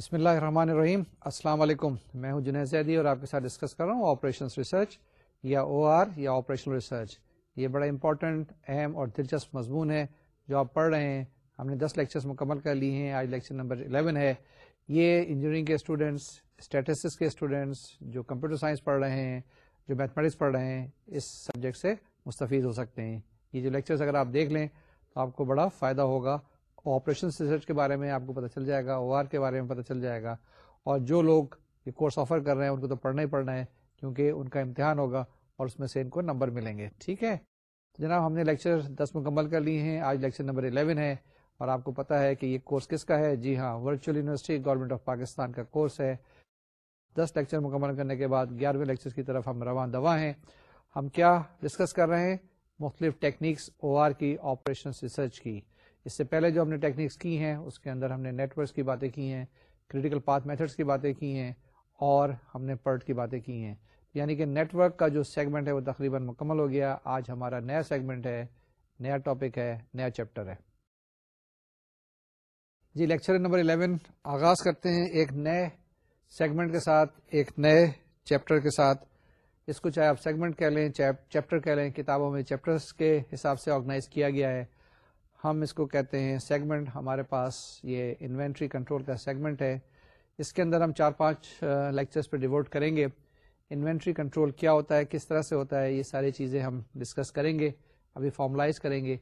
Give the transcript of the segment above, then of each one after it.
بسم اللہ الرحمن الرحیم۔ السلام علیکم۔ میں ہوں جنید زیدی اور آپ کے ساتھ ڈسکس کر رہا ہوں آپریشن ریسرچ یا او آر یا آپریشنل ریسرچ یہ بڑا امپورٹنٹ اہم اور دلچسپ مضمون ہے۔ جو آپ پڑھ رہے ہیں، ہم نے دس لیکچرز مکمل کر لی ہیں۔ آج لیکچر نمبر 11 ہے۔ یہ انجینئرنگ کے اسٹوڈینٹس اسٹیٹسٹکس کے اسٹوڈینٹس جو کمپیوٹر سائنس پڑھ رہے ہیں، جو میتھمیٹکس پڑھ رہے ہیں، اس سبجیکٹ سے مستفید ہو سکتے ہیں۔ یہ جو لیکچرز اگر آپ دیکھ لیں، تو آپ کو بڑا فائدہ ہوگا۔ آپریشن ریسرچ کے بارے میں آپ کو پتہ چل جائے گا، او آر کے بارے میں پتہ چل جائے گا۔ اور جو لوگ یہ کورس آفر کر رہے ہیں، ان کو تو پڑھنا ہی پڑھنا ہے، کیونکہ ان کا امتحان ہوگا اور اس میں سے ان کو نمبر ملیں گے۔ ٹھیک ہے؟ جناب، ہم نے لیکچر دس مکمل کر لی ہیں، آج لیکچر نمبر 11 ہے اور آپ کو پتا ہے کہ یہ کورس کس کا ہے۔ جی ہاں virtual university, government of Pakistan کا کورس ہے۔ دس لیکچر مکمل کرنے کے بعد گیارہویں لیکچر کی طرف ہم رواں دوا ہیں۔ ہم کیا ڈسکس کر رہے ہیں؟ مختلف ٹیکنیکس او آر کی آپریشن ریسرچ کی۔ اس سے پہلے جو ہم نے ٹیکنیکس کی ہیں، اس کے اندر ہم نے نیٹورکس کی باتیں کی ہیں، کریٹیکل پاتھ میتھڈس کی باتیں کی ہیں، اور ہم نے پرٹ کی باتیں کی ہیں۔ یعنی کہ نیٹورک کا جو سیگمنٹ ہے، وہ تقریباً مکمل ہو گیا۔ آج ہمارا نیا سیگمنٹ ہے، نیا ٹاپک ہے، نیا چیپٹر ہے۔ جی لیکچر نمبر 11 آغاز کرتے ہیں ایک نئے سیگمنٹ کے ساتھ، ایک نئے چیپٹر کے ساتھ۔ اس کو چاہے آپ سیگمنٹ کہہ لیں چیپٹر کہہ لیں، کتابوں میں چیپٹرس کے حساب سے آرگنائز کیا گیا ہے۔ ہم اس کو کہتے ہیں سیگمنٹ ہمارے پاس یہ انوینٹری کنٹرول کا سیگمنٹ ہے۔ اس کے اندر ہم چار پانچ لیکچرس پہ ڈیوٹ کریں گے۔ انوینٹری کنٹرول کیا ہوتا ہے، کس طرح سے ہوتا ہے، یہ ساری چیزیں ہم ڈسکس کریں گے، ابھی فارملائز کریں گے۔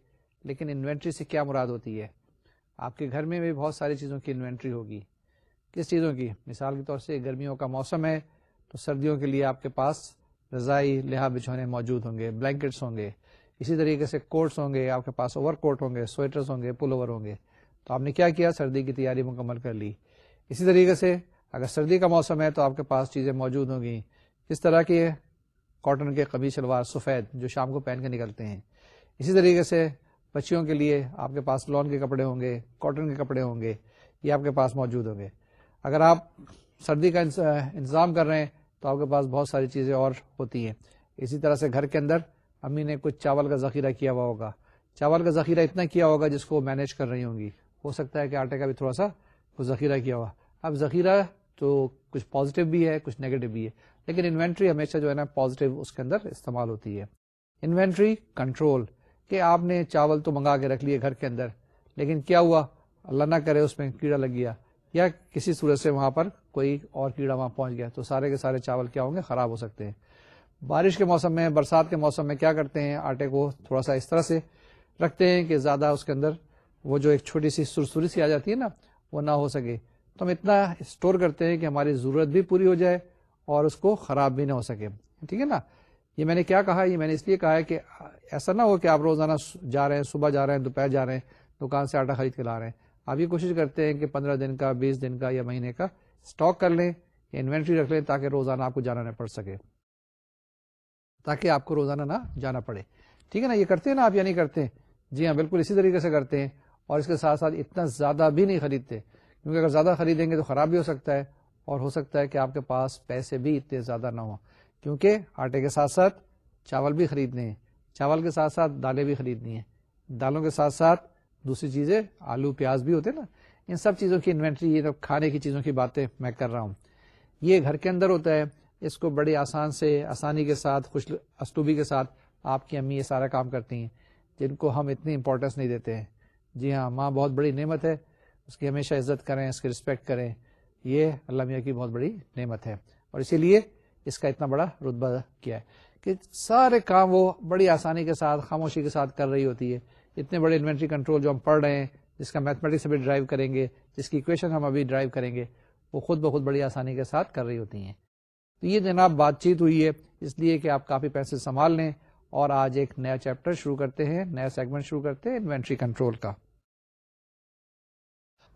لیکن انوینٹری سے کیا مراد ہوتی ہے؟ آپ کے گھر میں بھی بہت ساری چیزوں کی انوینٹری ہوگی۔ کس چیزوں کی؟ مثال کے طور سے گرمیوں کا موسم ہے تو سردیوں کے لیے آپ کے پاس رضائی لہا بچھونے موجود ہوں گے بلینکٹس ہوں گے۔ اسی طریقے سے کوٹس ہوں گے، آپ کے پاس اوور کوٹ ہوں گے سویٹرز ہوں گے پل اوور ہوں گے۔ تو آپ نے کیا کیا؟ سردی کی تیاری مکمل کر لی۔ اسی طریقے سے اگر سردی کا موسم ہے تو آپ کے پاس چیزیں موجود ہوں گی۔ اس طرح کے کاٹن کے قبی شلوار، سفید جو شام کو پہن کے نکلتے ہیں۔ اسی طریقے سے بچیوں کے لیے آپ کے پاس لون کے کپڑے ہوں گے کاٹن کے کپڑے ہوں گے، یہ آپ کے پاس موجود ہوں گے۔ اگر آپ سردی کا انتظام کر رہے ہیں تو آپ کے پاس بہت ساری چیزیں اور ہوتی ہیں۔ اسی طرح سے گھر کے اندر امی نے کچھ چاول کا ذخیرہ کیا ہوا ہوگا۔ چاول کا ذخیرہ اتنا کیا ہوگا جس کو مینج کر رہی ہوں گی۔ ہو سکتا ہے کہ آٹے کا بھی تھوڑا سا کچھ ذخیرہ کیا ہوا۔ اب ذخیرہ تو کچھ پازیٹیو بھی ہے، کچھ نیگیٹو بھی ہے، لیکن انوینٹری ہمیشہ جو ہے نا پازیٹیو اس کے اندر استعمال ہوتی ہے۔ انوینٹری کنٹرول کہ آپ نے چاول تو منگا کے رکھ لیے گھر کے اندر، لیکن کیا ہوا؟ اللہ نہ کرے اس میں کیڑا لگ گیا، یا کسی صورت سے وہاں پر کوئی اور کیڑا وہاں پہنچ گیا، تو سارے کے سارے چاول کیا ہوں گے؟ خراب ہو سکتے ہیں۔ بارش کے موسم میں، برسات کے موسم میں کیا کرتے ہیں؟ آٹے کو تھوڑا سا اس طرح سے رکھتے ہیں کہ زیادہ اس کے اندر وہ جو ایک چھوٹی سی سرسری سی آ جاتی ہے نا، وہ نہ ہو سکے۔ تو ہم اتنا اسٹور کرتے ہیں کہ ہماری ضرورت بھی پوری ہو جائے اور اس کو خراب بھی نہ ہو سکے۔ ٹھیک ہے نا؟ یہ میں نے کیا کہا، یہ میں نے اس لیے کہا ہے کہ ایسا نہ ہو کہ آپ روزانہ جا رہے ہیں، صبح جا رہے ہیں، دوپہر جا رہے ہیں، دکان سے آٹا خرید کے لا رہے ہیں۔ آپ یہ کوشش کرتے ہیں کہ پندرہ دن کا، بیس دن کا یا مہینے کا اسٹاک کر لیں یا انوینٹری رکھ لیں تاکہ روزانہ آپ کو جانا نہ پڑ سکے۔ تاکہ آپ کو روزانہ نہ جانا پڑے۔ ٹھیک ہے نا، یہ کرتے ہیں نا آپ، یا نہیں کرتے؟ جی ہاں بالکل اسی طریقے سے کرتے ہیں اور اس کے ساتھ ساتھ اتنا زیادہ بھی نہیں خریدتے۔ کیونکہ اگر زیادہ خریدیں گے تو خراب بھی ہو سکتا ہے اور ہو سکتا ہے کہ آپ کے پاس پیسے بھی اتنے زیادہ نہ ہوں۔ کیونکہ آٹے کے ساتھ ساتھ چاول بھی خریدنے ہیں۔ چاول کے ساتھ ساتھ دالیں بھی خریدنی ہیں۔ دالوں کے ساتھ ساتھ دوسری چیزیں، آلو، پیاز بھی ہوتے نا۔ ان سب چیزوں کی انوینٹری، یہ کھانے کی چیزوں کی باتیں میں کر رہا ہوں۔ یہ گھر کے اندر ہوتا ہے۔ اس کو بڑی آسان سے، آسانی کے ساتھ، خوش اسٹوبی کے ساتھ آپ کی امی یہ سارا کام کرتی ہیں، جن کو ہم اتنی امپورٹینس نہیں دیتے ہیں۔ جی ہاں ماں بہت بڑی نعمت ہے، اس کی ہمیشہ عزت کریں، اس کی رسپیکٹ کریں۔ یہ اللہ میاں کی بہت بڑی نعمت ہے۔ اور اسی لیے اس کا اتنا بڑا رتبہ کیا ہے کہ سارے کام وہ بڑی آسانی کے ساتھ، خاموشی کے ساتھ کر رہی ہوتی ہے۔ اتنے بڑے انوینٹری کنٹرول جو ہم پڑھ رہے ہیں، جس کا میتھمیٹکس ابھی ڈرائیو کریں گے، جس کی اکویشن ہم ابھی ڈرائیو کریں گے، وہ خود بخود بڑی آسانی کے ساتھ کر رہی ہوتی ہیں۔ تو یہ جناب بات چیت ہوئی ہے، اس لیے کہ آپ کافی پیسے سنبھال لیں اور آج ایک نیا چیپٹر شروع کرتے ہیں، نیا سیگمنٹ شروع کرتے ہیں انوینٹری کنٹرول کا۔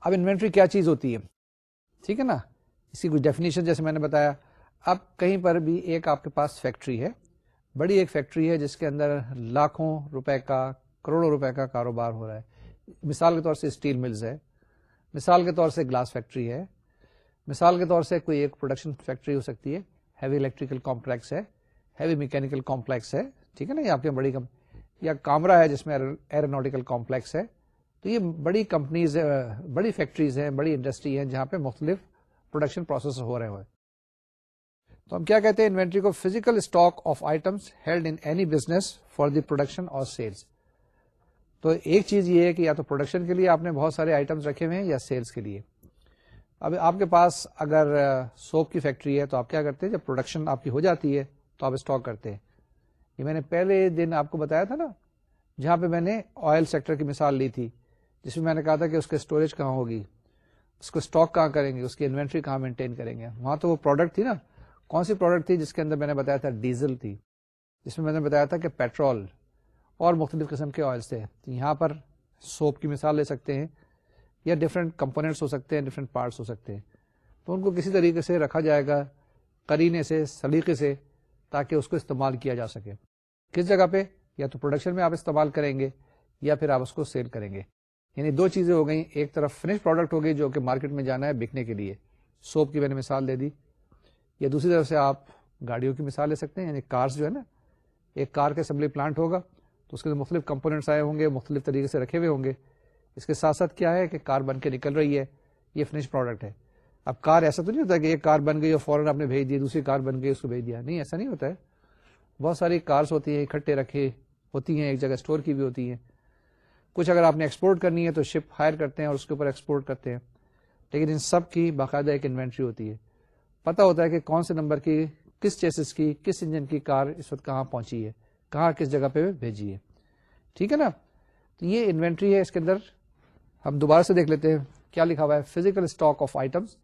اب انوینٹری کیا چیز ہوتی ہے؟ ٹھیک ہے نا؟ اسی کچھ ڈیفینیشن جیسے میں نے بتایا۔ اب کہیں پر بھی ایک آپ کے پاس فیکٹری ہے، بڑی ایک فیکٹری ہے جس کے اندر لاکھوں روپے کا، کروڑوں روپے کا کاروبار ہو رہا ہے۔ مثال کے طور سے اسٹیل ملز ہے، مثال کے طور سے گلاس فیکٹری ہے، مثال کے طور سے کوئی ایک پروڈکشن فیکٹری ہو سکتی ہے۔ ہیوی الیکٹریکل کمپلیکس ہے ہیوی میکینکل کمپلیکس ہے، ٹھیک ہے نا، یہ آپ کے بڑی کم یا کامرا ہے جس میں ایروناٹیکل کمپلیکس ہے، تو یہ بڑی کمپنیز بڑی فیکٹریز ہیں، بڑی انڈسٹری ہیں جہاں پہ مختلف پروڈکشن پروسیس ہو رہے ہوئے۔ تو ہم کیا کہتے ہیں؟ انوینٹری کو physical stock of items held in any business for the production اور سیلس تو ایک چیز یہ ہے کہ یا تو پروڈکشن کے لیے آپ نے بہت سارے آئٹمس رکھے ہوئے ہیں یا سیلس کے لیے۔ اب آپ کے پاس اگر سوپ کی فیکٹری ہے تو آپ کیا کرتے ہیں؟ جب پروڈکشن آپ کی ہو جاتی ہے تو آپ اسٹاک کرتے ہیں۔ یہ میں نے پہلے دن آپ کو بتایا تھا نا، جہاں پہ میں نے آئل سیکٹر کی مثال لی تھی، جس میں میں نے کہا تھا کہ اس کے اسٹوریج کہاں ہوگی، اس کو اسٹاک کہاں کریں گے، اس کی انوینٹری کہاں مینٹین کریں گے۔ وہاں تو وہ پروڈکٹ تھی نا۔ کون سی پروڈکٹ تھی جس کے اندر میں نے بتایا تھا؟ ڈیزل تھی۔ جس میں میں نے بتایا تھا کہ پیٹرول اور مختلف قسم کے آئلس تھے۔ یہاں پر سوپ کی مثال لے سکتے ہیں۔ یا ڈفرینٹ کمپونیٹس ہو سکتے ہیں ڈفرینٹ پارٹس ہو سکتے ہیں۔ تو ان کو کسی طریقے سے رکھا جائے گا کرینے سے، سلیقے سے، تاکہ اس کو استعمال کیا جا سکے۔ کس جگہ پہ؟ یا تو پروڈکشن میں آپ استعمال کریں گے، یا پھر آپ اس کو سیل کریں گے۔ یعنی دو چیزیں ہو گئی ایک طرف فنش پروڈکٹ ہو گئی جو کہ مارکیٹ میں جانا ہے بکنے کے لیے۔ سوپ کی میں نے مثال دے دی۔ یا دوسری طرف سے آپ گاڑیوں کی مثال لے سکتے ہیں یعنی کارس جو ہے نا، ایک کار کے اسمبلی پلانٹ ہوگا، تو اس کے مختلف کمپونیٹس آئے ہوں گے، مختلف طریقے سے رکھے ہوئے ہوں گے۔ اس کے ساتھ ساتھ کیا ہے کہ کار بن کے نکل رہی ہے، یہ فنش پروڈکٹ ہے۔ اب کار ایسا تو نہیں ہوتا کہ ایک کار بن گئی اور فوراً آپ نے بھیج دی دوسری کار بن گئی، اس کو بھیج دیا۔ نہیں، ایسا نہیں ہوتا ہے۔ بہت ساری کارس ہوتی ہیں، اکٹھے رکھے ہوتی ہیں، ایک جگہ اسٹور کی بھی ہوتی ہیں۔ کچھ اگر آپ نے ایکسپورٹ کرنی ہے تو شپ ہائر کرتے ہیں اور اس کے اوپر ایکسپورٹ کرتے ہیں۔ لیکن ان سب کی باقاعدہ ایک انوینٹری ہوتی ہے۔ پتا ہوتا ہے کہ کون سے نمبر کی، کس چیسز کی، کس انجن کی کار اس وقت کہاں پہنچی ہے، کہاں کس جگہ پہ بھیجی ہے۔ ٹھیک ہے نا؟ تو یہ انوینٹری ہے اس کے اندر۔ ہم دوبارہ سے دیکھ لیتے ہیں کیا لکھا ہوا ہے۔ Physical stock of items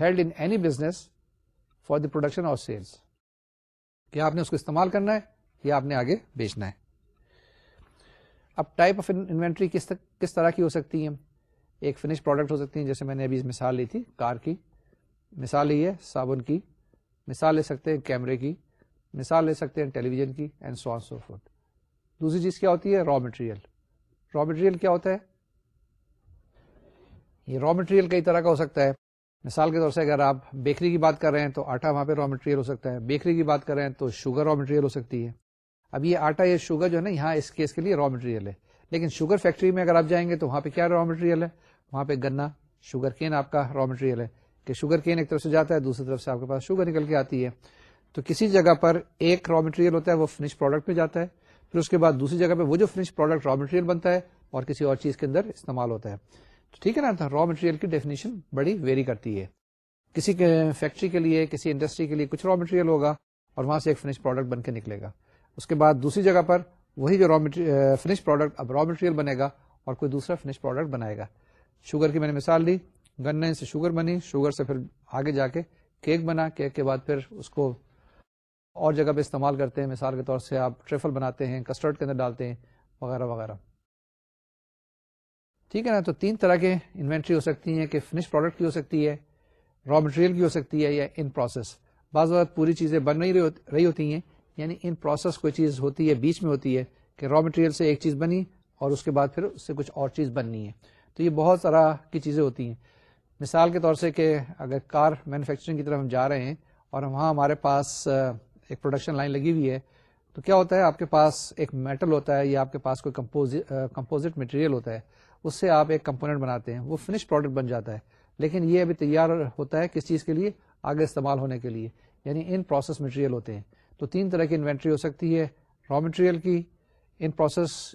held in any business for the production اور سیلس کیا آپ نے اس کو استعمال کرنا ہے یا آپ نے آگے بیچنا ہے؟ اب ٹائپ آف انوینٹری کس طرح کی ہو سکتی ہے ایک فنش پروڈکٹ ہو سکتی ہیں، جیسے میں نے ابھی مثال لی تھی، کار کی۔ مثال لی ہے، صابن کی۔ مثال لے سکتے ہیں کیمرے کی۔ مثال لے سکتے ہیں ٹیلی ویژن کی اینڈ سو سو فوڈ دوسری چیز کیا ہوتی ہے؟ را مٹیریل را مٹیریل کیا ہوتا ہے؟ یہ را مٹیریل کئی طرح کا ہو سکتا ہے۔ مثال کے طور سے اگر آپ بیکری کی بات کر رہے ہیں تو آٹا وہاں پہ را مٹیریل ہو سکتا ہے۔ بیکری کی بات کر رہے ہیں تو شوگر را مٹیریل ہو سکتی ہے۔ اب یہ آٹا یا شوگر جو ہے نا، یہاں اس کیس کے لیے را مٹیریل ہے۔ لیکن شوگر فیکٹری میں اگر آپ جائیں گے تو وہاں پہ کیا را مٹیریل ہے؟ وہاں پہ گنا شوگر کین آپ کا را مٹیریل ہے۔ کہ شوگر کین ایک طرف سے جاتا ہے، دوسری طرف سے آپ کے پاس شوگر نکل کے آتی ہے۔ تو کسی جگہ پر ایک را مٹیریل ہوتا ہے، وہ فنش پروڈکٹ میں جاتا ہے۔ پھر اس کے بعد دوسری جگہ پہ وہ جو فنش پروڈکٹ را مٹیریل بنتا ہے اور کسی اور چیز کے اندر استعمال ہوتا ہے۔ ٹھیک ہے نا را مٹیریل کی ڈیفینیشن بڑی ویری کرتی ہے۔ کسی فیکٹری کے لیے، کسی انڈسٹری کے لیے کچھ را مٹیریل ہوگا اور وہاں سے ایک فنش پروڈکٹ بن کے نکلے گا۔ اس کے بعد دوسری جگہ پر وہی جو را فنش پروڈکٹ اب را مٹیریل بنے گا اور کوئی دوسرا فنش پروڈکٹ بنائے گا۔ شوگر کی میں نے مثال دی گنے سے شوگر بنی، شوگر سے پھر آگے جا کے کیک بنا، کیک کے بعد پھر اس کو اور جگہ پہ استعمال کرتے ہیں۔ مثال کے طور سے آپ ٹریفل بناتے ہیں، کسٹرڈ کے اندر ڈالتے ہیں، وغیرہ وغیرہ۔ ٹھیک ہے نا؟ تو تین طرح کے انوینٹری ہو سکتی ہیں کہ فنش پروڈکٹ کی ہو سکتی ہے را مٹیریل کی ہو سکتی ہے یا ان پروسیس بعض اوقات پوری چیزیں بن نہیں رہی ہوتی ہیں یعنی ان پروسیس کوئی چیز ہوتی ہے، بیچ میں ہوتی ہے کہ را مٹیریل سے ایک چیز بنی اور اس کے بعد پھر اس سے کچھ اور چیز بننی ہے۔ تو یہ بہت طرح کی چیزیں ہوتی ہیں۔ مثال کے طور سے کہ اگر کار مینوفیکچرنگ کی طرف ہم جا رہے ہیں اور وہاں ہمارے پاس ایک پروڈکشن لائن لگی ہوئی ہے، تو کیا ہوتا ہے؟ آپ کے پاس ایک میٹل ہوتا ہے یا آپ کے پاس کوئی کمپوزٹ مٹیریل ہوتا ہے۔ اس سے آپ ایک کمپونیٹ بناتے ہیں، وہ فنش پروڈکٹ بن جاتا ہے۔ لیکن یہ ابھی تیار ہوتا ہے کس چیز کے لیے؟ آگے استعمال ہونے کے لیے۔ یعنی ان پروسیس مٹیریل ہوتے ہیں۔ تو تین طرح کی انوینٹری ہو سکتی ہے را مٹیریل کی ان پروسیس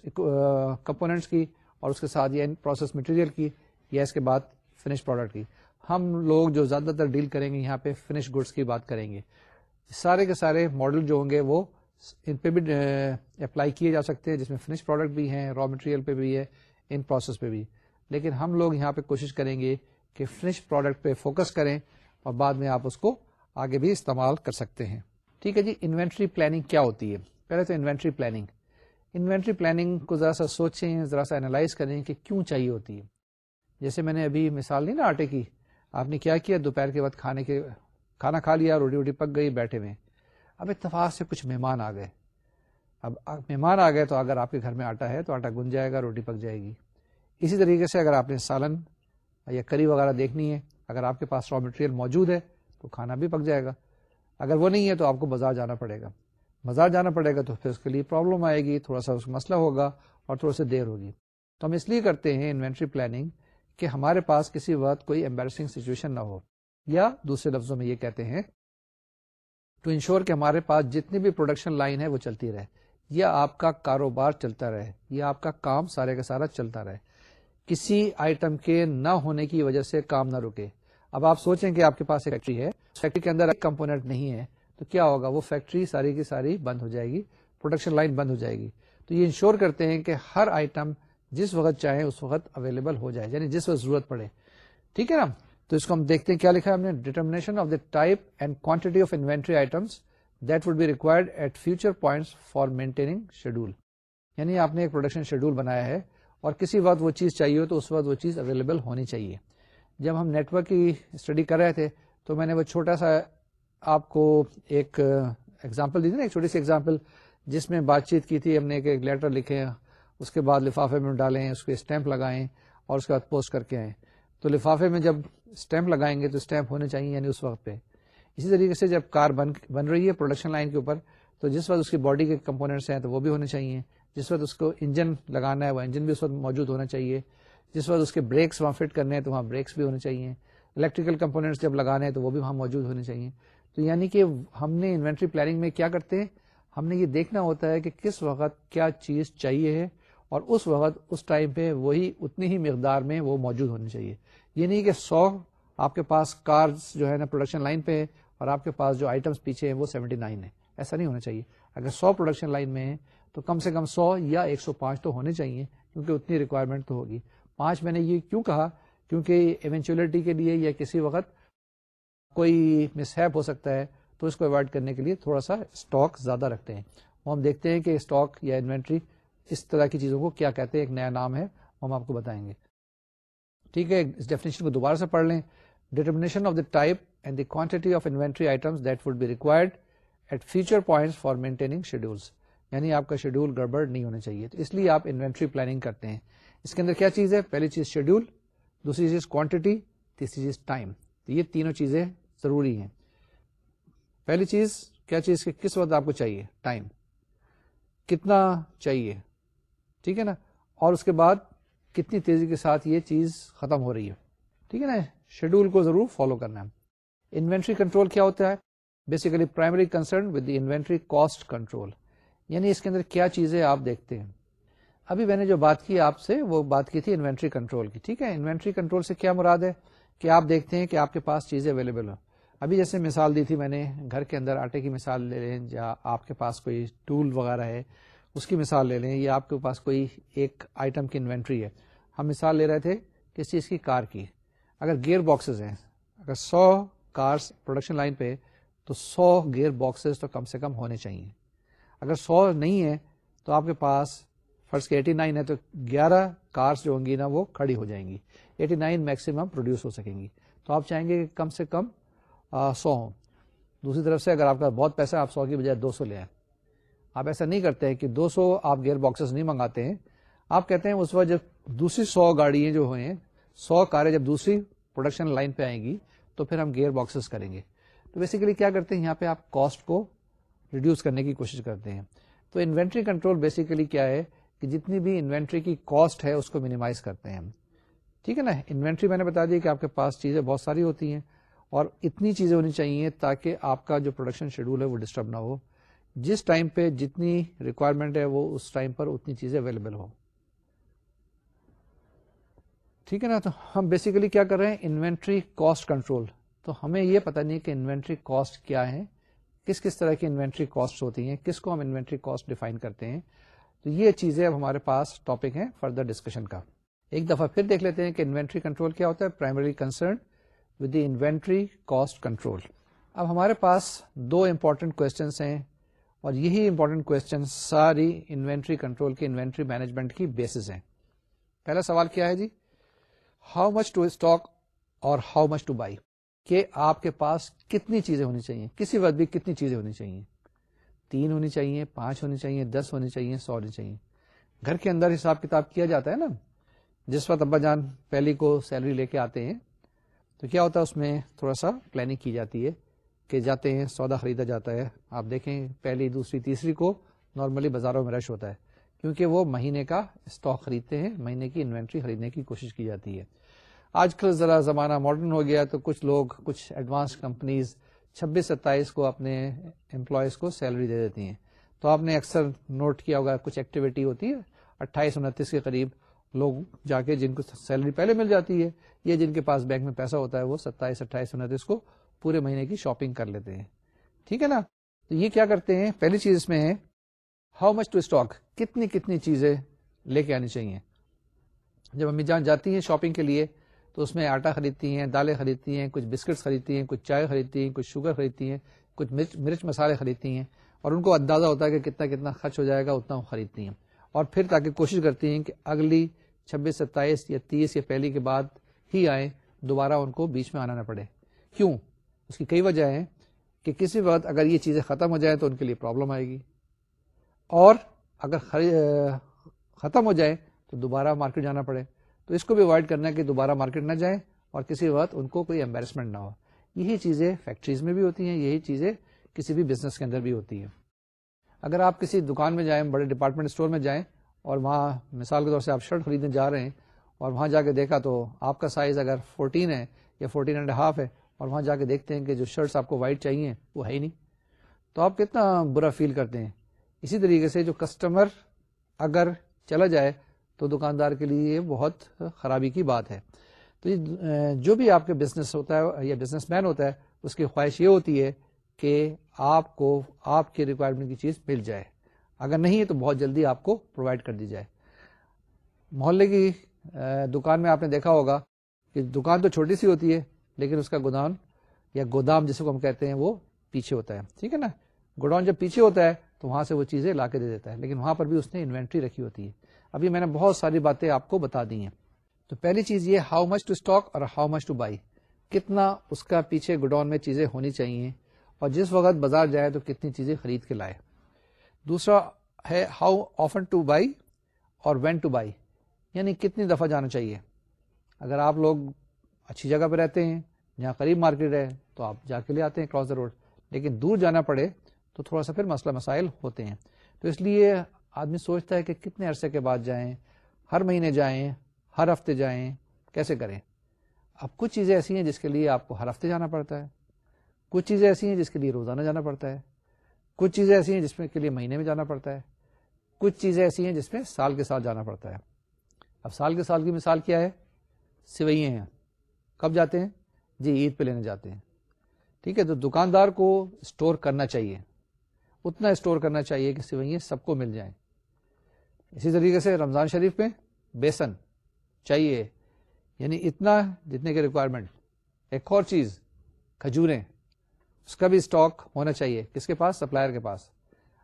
کمپونیٹس کی اور اس کے ساتھ یہ ان پروسیس مٹیریل کی، یا اس کے بعد فنش پروڈکٹ کی۔ ہم لوگ جو زیادہ تر ڈیل کریں گے یہاں پہ فنش گڈس کی بات کریں گے۔ سارے کے سارے ماڈل جو ہوں گے وہ ان پہ بھی اپلائی کیے جا سکتے ہیں، جس میں فنش پروڈکٹ بھی ہیں را مٹیریل پہ بھی ہے۔ ان پروسیس پہ بھی۔ لیکن ہم لوگ یہاں پہ کوشش کریں گے کہ فنش پروڈکٹ پہ فوکس کریں اور بعد میں آپ اس کو آگے بھی استعمال کر سکتے ہیں۔ ٹھیک ہے جی انوینٹری پلاننگ کیا ہوتی ہے؟ پہلے تو انوینٹری پلاننگ۔ انوینٹری پلاننگ کو ذرا سا سوچیں، ذرا سا اینالائز کریں کہ کیوں چاہیے ہوتی ہے۔ جیسے میں نے ابھی مثال لی نا آٹے کی۔ آپ نے کیا کیا؟ دوپہر کے وقت کھانے کے، کھانا کھا لیا، روٹی ووٹی پک گئی، بیٹھے ہوئے۔ اب اتفاق سے کچھ مہمان آ گئے۔ اب مہمان آ گئے تو اگر آپ کے گھر میں آٹا ہے تو آٹا گن جائے گا، روٹی پک جائے گی۔ اسی طریقے سے اگر آپ نے سالن یا کری وغیرہ دیکھنی ہے، اگر آپ کے پاس را مٹیریل موجود ہے تو کھانا بھی پک جائے گا۔ اگر وہ نہیں ہے تو آپ کو بازار جانا پڑے گا۔ بازار جانا پڑے گا تو پھر اس کے لیے پرابلم آئے گی، تھوڑا سا اس مسئلہ ہوگا اور تھوڑا سا دیر ہوگی۔ تو ہم اس لیے کرتے ہیں انوینٹری پلاننگ کہ ہمارے پاس کسی وقت کوئی امبیرسنگ سچویشن نہ ہو۔ یا دوسرے لفظوں میں یہ کہتے ہیں ٹو انشور کہ ہمارے پاس جتنی بھی پروڈکشن لائن ہے وہ چلتی رہے۔ یا آپ کا کاروبار چلتا رہے، یا آپ کا کام سارے کا سارا چلتا رہے۔ کسی آئٹم کے نہ ہونے کی وجہ سے کام نہ رکے۔ اب آپ سوچیں کہ آپ کے پاس ایک فیکٹری ہے فیکٹری کے اندر ایک کمپونیٹ نہیں ہے، تو کیا ہوگا؟ وہ فیکٹری ساری کی ساری بند ہو جائے گی پروڈکشن لائن بند ہو جائے گی۔ تو یہ انشور کرتے ہیں کہ ہر آئٹم جس وقت چاہیں اس وقت اویلیبل ہو جائے یعنی جس وقت ضرورت پڑے۔ ٹھیک ہے نا؟ تو اس کو ہم دیکھتے ہیں، کیا لکھا ہے ہم نے؟ Determination of the type and quantity of inventory items that would be required at future points for maintaining schedule یعنی آپ نے ایک پروڈکشن شیڈول بنایا ہے اور کسی وقت وہ چیز چاہیے ہو تو اس وقت وہ چیز اویلیبل ہونی چاہیے۔ جب ہم نیٹورک کی اسٹڈی کر رہے تھے تو میں نے وہ چھوٹا سا آپ کو ایک ایگزامپل دی تھی نا، ایک چھوٹی سی ایگزامپل جس میں بات چیت کی تھی۔ ہم نے ایک لیٹر لکھے، اس کے بعد لفافے میں ڈالیں، اس کے اسٹیمپ لگائیں اور اس کے بعد پوسٹ کر کے آئیں۔ تو لفافے میں جب اسٹیمپ لگائیں گے تو اسٹیمپ ہونے چاہیے یعنی اس وقت پہ۔ اسی طریقے سے جب کار بن بن رہی ہے پروڈکشن لائن کے اوپر، تو جس وقت اس کی باڈی کے کمپونیٹس ہیں، تو وہ بھی ہونے چاہیے۔ جس وقت اس کو انجن لگانا ہے، وہ انجن بھی اس وقت موجود ہونا چاہیے۔ جس وقت اس کے بریکس وہاں فٹ کرنے ہیں، تو وہاں بریکس بھی ہونے چاہیے۔ الیکٹریکل کمپونیٹس جب لگانے ہیں، تو وہ بھی وہاں موجود ہونے چاہیے۔ تو یعنی کہ ہم نے انوینٹری پلاننگ میں کیا کرتے ہیں؟ ہم نے یہ دیکھنا ہوتا ہے کہ کس وقت کیا چیز چاہیے ہے، اور اس وقت، اس ٹائم پہ وہی اتنی ہی مقدار میں وہ موجود ہونی چاہیے۔ یہ نہیں کہ سو آپ کے پاس کار جو ہے نا پروڈکشن لائن پہ ہے اور آپ کے پاس جو آئٹمس پیچھے ہیں وہ سیونٹی نائن ہے ایسا نہیں ہونا چاہیے۔ اگر سو پروڈکشن لائن میں ہے تو کم سے کم سو یا ایک سو پانچ تو ہونے چاہیے، کیونکہ اتنی ریکوائرمنٹ تو ہوگی۔ پانچ میں نے یہ کیوں کہا؟ کیونکہ ایونچولیٹی کے لیے یا کسی وقت کوئی مس ہیپ ہو سکتا ہے، تو اس کو اوائڈ کرنے کے لیے تھوڑا سا اسٹاک زیادہ رکھتے ہیں۔ وہ ہم دیکھتے ہیں کہ اسٹاک یا انوینٹری اس طرح کی چیزوں کو کیا کہتے ہیں، ایک نیا نام ہے، وہ ہم آپ کو بتائیں گے۔ ٹھیک ہے، اس ڈیفینیشن کو دوبارہ سے پڑھ لیں۔ Determination of the type and the quantity of inventory items that would be required at future point for maintaining schedules یعنی آپ کا شیڈول گڑبڑ نہیں ہونا چاہیے۔ تو اس لیے آپ انوینٹری پلاننگ کرتے ہیں۔ اس کے اندر کیا چیز ہے؟ پہلی چیز شیڈول دوسری چیز کوانٹٹی تیسری چیز ٹائم تو یہ تینوں چیزیں ضروری ہیں۔ پہلی چیز، کیا چیز کہ کس وقت آپ کو چاہیے؟ ٹائم کتنا چاہیے؟ ٹھیک ہے نا؟ اور اس کے بعد کتنی تیزی کے ساتھ یہ چیز ختم ہو رہی ہے۔ ٹھیک ہے نا؟ شیڈول کو ضرور فالو کرنا۔ ہے انوینٹری کنٹرول کیا ہوتا ہے؟ Basically primary concern with the inventory cost control یعنی اس کے اندر کیا چیزیں آپ دیکھتے ہیں؟ ابھی میں نے جو بات کی آپ سے، وہ بات کی تھی انوینٹری کنٹرول کی، ٹھیک ہے؟ انوینٹری کنٹرول سے کیا مراد ہے؟ کہ آپ دیکھتے ہیں کہ آپ کے پاس چیزیں اویلیبل ہوں ابھی جیسے مثال دی تھی میں نے، گھر کے اندر آٹے کی مثال لے لیں، یا آپ کے پاس کوئی ٹول وغیرہ ہے، اس کی مثال لے لیں، یا آپ کے پاس کوئی ایک آئٹم کی انوینٹری ہے۔ ہم مثال لے رہے تھے کس چیز کی؟ کار کی۔ اگر گیئر باکسز ہیں، اگر سو کارس پروڈکشن لائن پہ تو سو گیئر باکسز تو کم سے کم ہونے چاہیے۔ اگر سو نہیں ہے تو آپ کے پاس فرض کے ایٹی نائن ہے تو گیارہ کارس جو ہوں گی نا وہ کھڑی ہو جائیں گی۔ ایٹی نائن میکسیمم پروڈیوس ہو سکیں گی۔ تو آپ چاہیں گے کہ کم سے کم سو ہوں۔ دوسری طرف سے اگر آپ کا بہت پیسہ آپ سو کی بجائے دو سو لے آئیں۔ آپ ایسا نہیں کرتے ہیں کہ دو سو آپ گیئر باکسز نہیں منگاتے ہیں۔ آپ کہتے ہیں اس وقت جب دوسری سو گاڑیاں جو ہوئے ہیں، سو کاریں جب دوسری پروڈکشن لائن پہ آئیں گی تو پھر ہم گیئر باکسز کریں گے۔ تو بیسیکلی کیا کرتے ہیں؟ یہاں پہ آپ کاسٹ کو ریڈیوس کرنے کی کوشش کرتے ہیں۔ تو انوینٹری کنٹرول بیسیکلی کیا ہے کہ جتنی بھی انوینٹری کی کاسٹ ہے اس کو مینیمائز کرتے ہیں ہم۔ ٹھیک ہے نا؟ انوینٹری میں نے بتا دیا کہ آپ کے پاس چیزیں بہت ساری ہوتی ہیں اور اتنی چیزیں ہونی چاہیے تاکہ آپ کا جو پروڈکشن شیڈول ہے وہ ڈسٹرب نہ ہو۔ جس ٹائم پہ جتنی ریکوائرمنٹ ہے وہ اس ٹائم پر اتنی چیزیں اویلیبل ہو ٹھیک ہے نا؟ تو ہم بیسیکلی کیا کر رہے ہیں؟ انوینٹری کاسٹ کنٹرول تو ہمیں یہ پتا نہیں کہ انوینٹری کاسٹ کیا ہے۔ کس کس طرح کی انوینٹری کاسٹ ہوتی ہیں؟ کس کو ہم انوینٹری کاسٹ ڈیفائن کرتے ہیں؟ تو یہ چیزیں اب ہمارے پاس ٹاپک ہیں فردر ڈسکشن کا۔ ایک دفعہ پھر دیکھ لیتے ہیں کہ انوینٹری کنٹرول کیا ہوتا ہے primary concern with the inventory cost control اب ہمارے پاس دو امپورٹنٹ کوشچنس ہیں اور یہی امپورٹنٹ کوشچن ساری انوینٹری کنٹرول کی انوینٹری مینجمنٹ کی بیسز ہیں۔ پہلا سوال کیا ہے جی؟ ہاؤ مچ ٹو اسٹاک اور ہاؤ مچ ٹو بائی کہ آپ کے پاس کتنی چیزیں ہونی چاہیے، کسی وقت بھی کتنی چیزیں ہونی چاہیے۔ تین ہونی چاہیے، پانچ ہونی چاہیے، دس ہونی چاہیے، سو ہونی چاہیے۔ گھر کے اندر حساب کتاب کیا جاتا ہے نا؟ جس وقت ابا جان پہلی کو سیلری لے کے آتے ہیں، تو کیا ہوتا ہے؟ اس میں تھوڑا سا پلاننگ کی جاتی ہے کہ جاتے ہیں، سودا خریدا جاتا ہے۔ آپ دیکھیں پہلی، دوسری، تیسری کو نارملی بازاروں میں رش ہوتا ہے۔ کیونکہ وہ مہینے کا اسٹاک خریدتے ہیں، مہینے کی انوینٹری خریدنے کی کوشش کی جاتی ہے۔ آج کل ذرا زمانہ ماڈرن ہو گیا تو کچھ لوگ، کچھ ایڈوانس کمپنیز چھبیس ستائیس کو اپنے امپلائیز کو سیلری دے دیتی ہیں۔ تو آپ نے اکثر نوٹ کیا ہوگا، کچھ ایکٹیویٹی ہوتی ہے اٹھائیس، انتیس کے قریب لوگ جا کے جن کو سیلری پہلے مل جاتی ہے، یا جن کے پاس بینک میں پیسہ ہوتا ہے، وہ ستائیس، اٹھائیس، انتیس کو پورے مہینے کی شاپنگ کر لیتے ہیں۔ ٹھیک ہے نا؟ تو یہ کیا کرتے ہیں؟ پہلی چیز اس میں ہے ہاؤ مچ ٹو اسٹاک کتنی کتنی چیزیں لے کے آنی چاہیے؟ جب امی جان جاتی ہیں شاپنگ کے لیے، تو اس میں آٹا خریدتی ہیں، دالیں خریدتی ہیں، کچھ بسکٹس خریدتی ہیں، کچھ چائے خریدتی ہیں، کچھ شوگر خریدتی ہیں، کچھ مرچ مرچ مسالے خریدتی ہیں اور ان کو اندازہ ہوتا ہے کہ کتنا کتنا خرچ ہو جائے گا، اتنا وہ خریدتی ہیں۔ اور پھر تاکہ کوشش کرتی ہیں کہ اگلی چھبیس، ستائیس یا تیس یا پہلی کے بعد ہی آئیں، دوبارہ ان کو بیچ میں آنا نہ پڑے۔ کیوں؟ اس کی کئی وجہ ہیں کہ کسی وقت اگر یہ چیزیں ختم ہو جائیں تو ان کے لیے پرابلم آئے گی۔ اور اگر ختم ہو جائے تو دوبارہ مارکیٹ جانا پڑے۔ تو اس کو بھی اوائڈ کرنا ہے کہ دوبارہ مارکیٹ نہ جائیں اور کسی وقت ان کو کوئی امبیرسمنٹ نہ ہو۔ یہی چیزیں فیکٹریز میں بھی ہوتی ہیں، یہی چیزیں کسی بھی بزنس کے اندر بھی ہوتی ہیں۔ اگر آپ کسی دکان میں جائیں، بڑے ڈپارٹمنٹ اسٹور میں جائیں اور وہاں مثال کے طور سے آپ شرٹ خریدنے جا رہے ہیں اور وہاں جا کے دیکھا تو آپ کا سائز اگر فورٹین ہے یا فورٹین اینڈ ہاف ہے اور وہاں جا کے دیکھتے ہیں کہ جو شرٹس آپ کو وائٹ چاہیے وہ ہے ہی نہیں۔ تو آپ کتنا برا فیل کرتے ہیں۔ اسی طریقے سے جو کسٹمر اگر چلا جائے تو دکاندار کے لیے یہ بہت خرابی کی بات ہے۔ تو جو بھی آپ کے بزنس ہوتا ہے یا بزنس مین ہوتا ہے، اس کی خواہش یہ ہوتی ہے کہ آپ کو، آپ کی ریکوائرمنٹ کی چیز مل جائے۔ اگر نہیں ہے تو بہت جلدی آپ کو پرووائڈ کر دی جائے۔ محلے کی دکان میں آپ نے دیکھا ہوگا کہ دکان تو چھوٹی سی ہوتی ہے، لیکن اس کا گودام یا گودام جس کو ہم کہتے ہیں وہ پیچھے ہوتا ہے۔ ٹھیک ہے نا؟ گوڈاؤن جب پیچھے ہوتا ہے تو وہاں سے وہ چیزیں لا کے دے دیتا ہے، لیکن وہاں پر بھی اس نے انوینٹری رکھی ہوتی ہے۔ ابھی میں نے بہت ساری باتیں آپ کو بتا دی ہیں۔ تو پہلی چیز یہ ہاؤ مچ ٹو اسٹاک اور ہاؤ مچ ٹو بائی کتنا اس کا پیچھے گوڈاؤن میں چیزیں ہونی چاہیے اور جس وقت بازار جائے تو کتنی چیزیں خرید کے لائے۔ دوسرا ہے ہاؤ آفن ٹو بائی اور وین ٹو بائی یعنی کتنی دفعہ جانا چاہیے۔ اگر آپ لوگ اچھی جگہ پہ رہتے ہیں، جہاں قریب مارکیٹ ہے، تو آپ جا کے لے آتے ہیں کراس دا روڈ۔ لیکن دور جانا پڑے تو تھوڑا سا پھر مسئلہ مسائل ہوتے ہیں۔ تو اس لیے آدمی سوچتا ہے کہ کتنے عرصے کے بعد جائیں، ہر مہینے جائیں، ہر ہفتے جائیں، کیسے کریں؟ اب کچھ چیزیں ایسی ہیں جس کے لیے آپ کو ہر ہفتے جانا پڑتا ہے۔ کچھ چیزیں ایسی ہیں جس کے لیے روزانہ جانا پڑتا ہے۔ کچھ چیزیں ایسی ہیں جس میں کے لیے مہینے میں جانا پڑتا ہے۔ کچھ چیزیں ایسی ہیں جس میں سال کے ساتھ جانا پڑتا ہے۔ اب سال کے سال کی مثال کیا ہے؟ سوئیے ہیں۔ کب جاتے ہیں؟ جی عید پہ لینے جاتے ہیں۔ ٹھیک ہے، تو دکاندار کو اسٹور کرنا چاہیے۔ اتنا اسٹور کرنا چاہیے کہ سوئیے سب کو مل جائیں۔ اسی طریقے سے رمضان شریف میں بیسن چاہیے۔ یعنی اتنا جتنے کی ریکوائرمنٹ ایک اور چیز، کھجوریں۔ اس کا بھی اسٹاک ہونا چاہیے۔ کس کے پاس؟ سپلائر کے پاس۔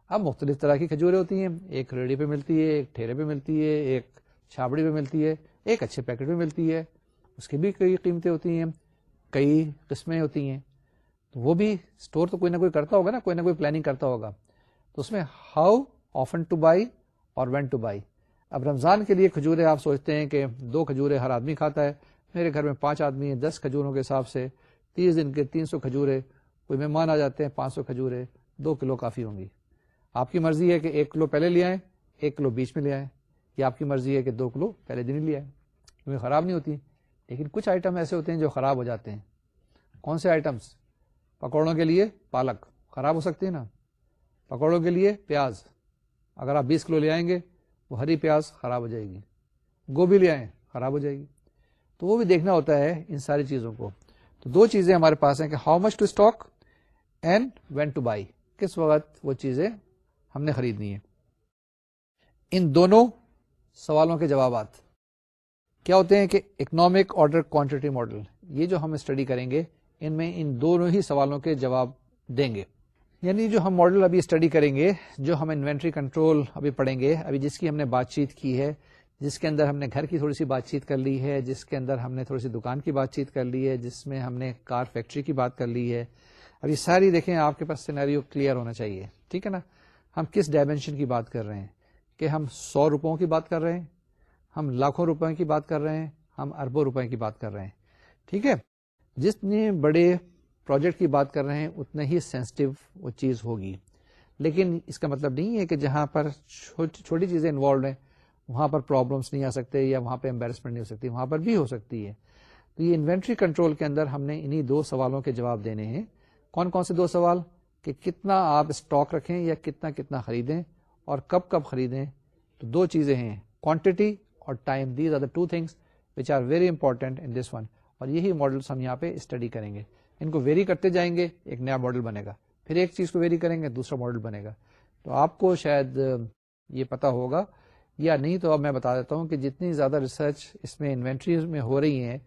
اب مختلف طرح کی کھجوریں ہوتی ہیں۔ ایک ریڈی پہ ملتی ہے، ایک ٹھیرے پہ ملتی ہے، ایک چھابڑی پہ ملتی ہے، ایک اچھے پیکٹ پہ ملتی ہے۔ اس کی بھی کئی قیمتیں ہوتی ہیں، کئی قسمیں ہوتی ہیں۔ تو وہ بھی اسٹور تو کوئی نہ کوئی کرتا ہوگا نا، کوئی نہ کوئی پلاننگ کرتا ہوگا۔ تو اس میں ہاؤ آفن ٹو بائی اور وین ٹو بائی اب رمضان کے لیے کھجورے آپ سوچتے ہیں کہ دو کھجورے ہر آدمی کھاتا ہے، میرے گھر میں پانچ آدمی ہیں، دس کھجوروں کے حساب سے تیس دن کے تین سو کھجورے، کوئی مہمان آ جاتے ہیں، پانچ سو کھجورے، دو کلو کافی ہوں گی۔ آپ کی مرضی ہے کہ ایک کلو پہلے لے آئیں، ایک کلو بیچ میں لے آئیں۔ یا آپ کی مرضی ہے کہ دو کلو پہلے دن ہی لے آئیں۔ کیونکہ خراب نہیں ہوتی۔ لیکن کچھ آئٹم ایسے ہوتے ہیں جو خراب ہو جاتے ہیں۔ کون سے آئٹمس پکوڑوں کے لیے پالک، خراب ہو سکتی ہے نا۔ پکوڑوں کے لیے پیاز، اگر آپ بیس کلو لے آئیں گے، وہ ہری پیاز خراب ہو جائے گی۔ گوبھی لے آئیں، خراب ہو جائے گی۔ تو وہ بھی دیکھنا ہوتا ہے ان ساری چیزوں کو۔ تو دو چیزیں ہمارے پاس ہیں کہ how much to stock and when to buy کس وقت وہ چیزیں ہم نے خریدنی ہے ان دونوں سوالوں کے جوابات۔ کیا ہوتے ہیں کہ اکنامک آرڈر کوانٹٹی ماڈل یہ جو ہم اسٹڈی کریں گے ان میں ان دونوں ہی سوالوں کے جواب دیں گے۔ یعنی جو ہم ماڈل ابھی اسٹڈی کریں گے، جو ہم انوینٹری کنٹرول ابھی پڑھیں گے، ابھی جس کی ہم نے بات چیت کی ہے، جس کے اندر ہم نے گھر کی تھوڑی سی بات چیت کر لی ہے، جس کے اندر ہم نے تھوڑی سی دکان کی بات چیت کر لی ہے، جس میں ہم نے کار فیکٹری کی بات کر لی ہے۔ ابھی ساری دیکھیں، آپ کے پاس سینیریو کلیئر ہونا چاہیے۔ ٹھیک ہے نا؟ ہم کس ڈائمینشن کی بات کر رہے ہیں؟ کہ ہم سو روپوں کی بات کر رہے ہیں، ہم لاکھوں روپے کی بات کر رہے ہیں، ہم اربوں روپے کی بات کر رہے ہیں۔ ٹھیک ہے؟ جتنے بڑے پروجیکٹ کی بات کر رہے ہیں اتنے ہی سینسٹو وہ چیز ہوگی۔ لیکن اس کا مطلب نہیں ہے کہ جہاں پر چھوٹی چیزیں انوالوڈ ہیں، وہاں پر پرابلمس نہیں آ سکتے یا وہاں پہ امبیرسمنٹ نہیں ہو سکتی، وہاں پر بھی ہو سکتی ہے۔ تو یہ انوینٹری کنٹرول کے اندر ہم نے انہی دو سوالوں کے جواب دینے ہیں۔ کون کون سے دو سوال؟ کہ کتنا آپ اسٹاک رکھیں یا کتنا کتنا خریدیں اور کب کب خریدیں؟ تو دو چیزیں ہیں۔ کوانٹٹی اور time these are the two things which are very important in this one اور یہی ماڈلس ہم یہاں پہ اسٹڈی کریں گے۔ ان کو ویری کرتے جائیں گے، ایک نیا ماڈل بنے گا۔ پھر ایک چیز کو ویری کریں گے، دوسرا ماڈل بنے گا۔ تو آپ کو شاید، یہ پتا ہوگا، یا نہیں تو اب میں بتا دیتا ہوں کہ جتنی زیادہ ریسرچ اس میں انوینٹری میں ہو رہی ہیں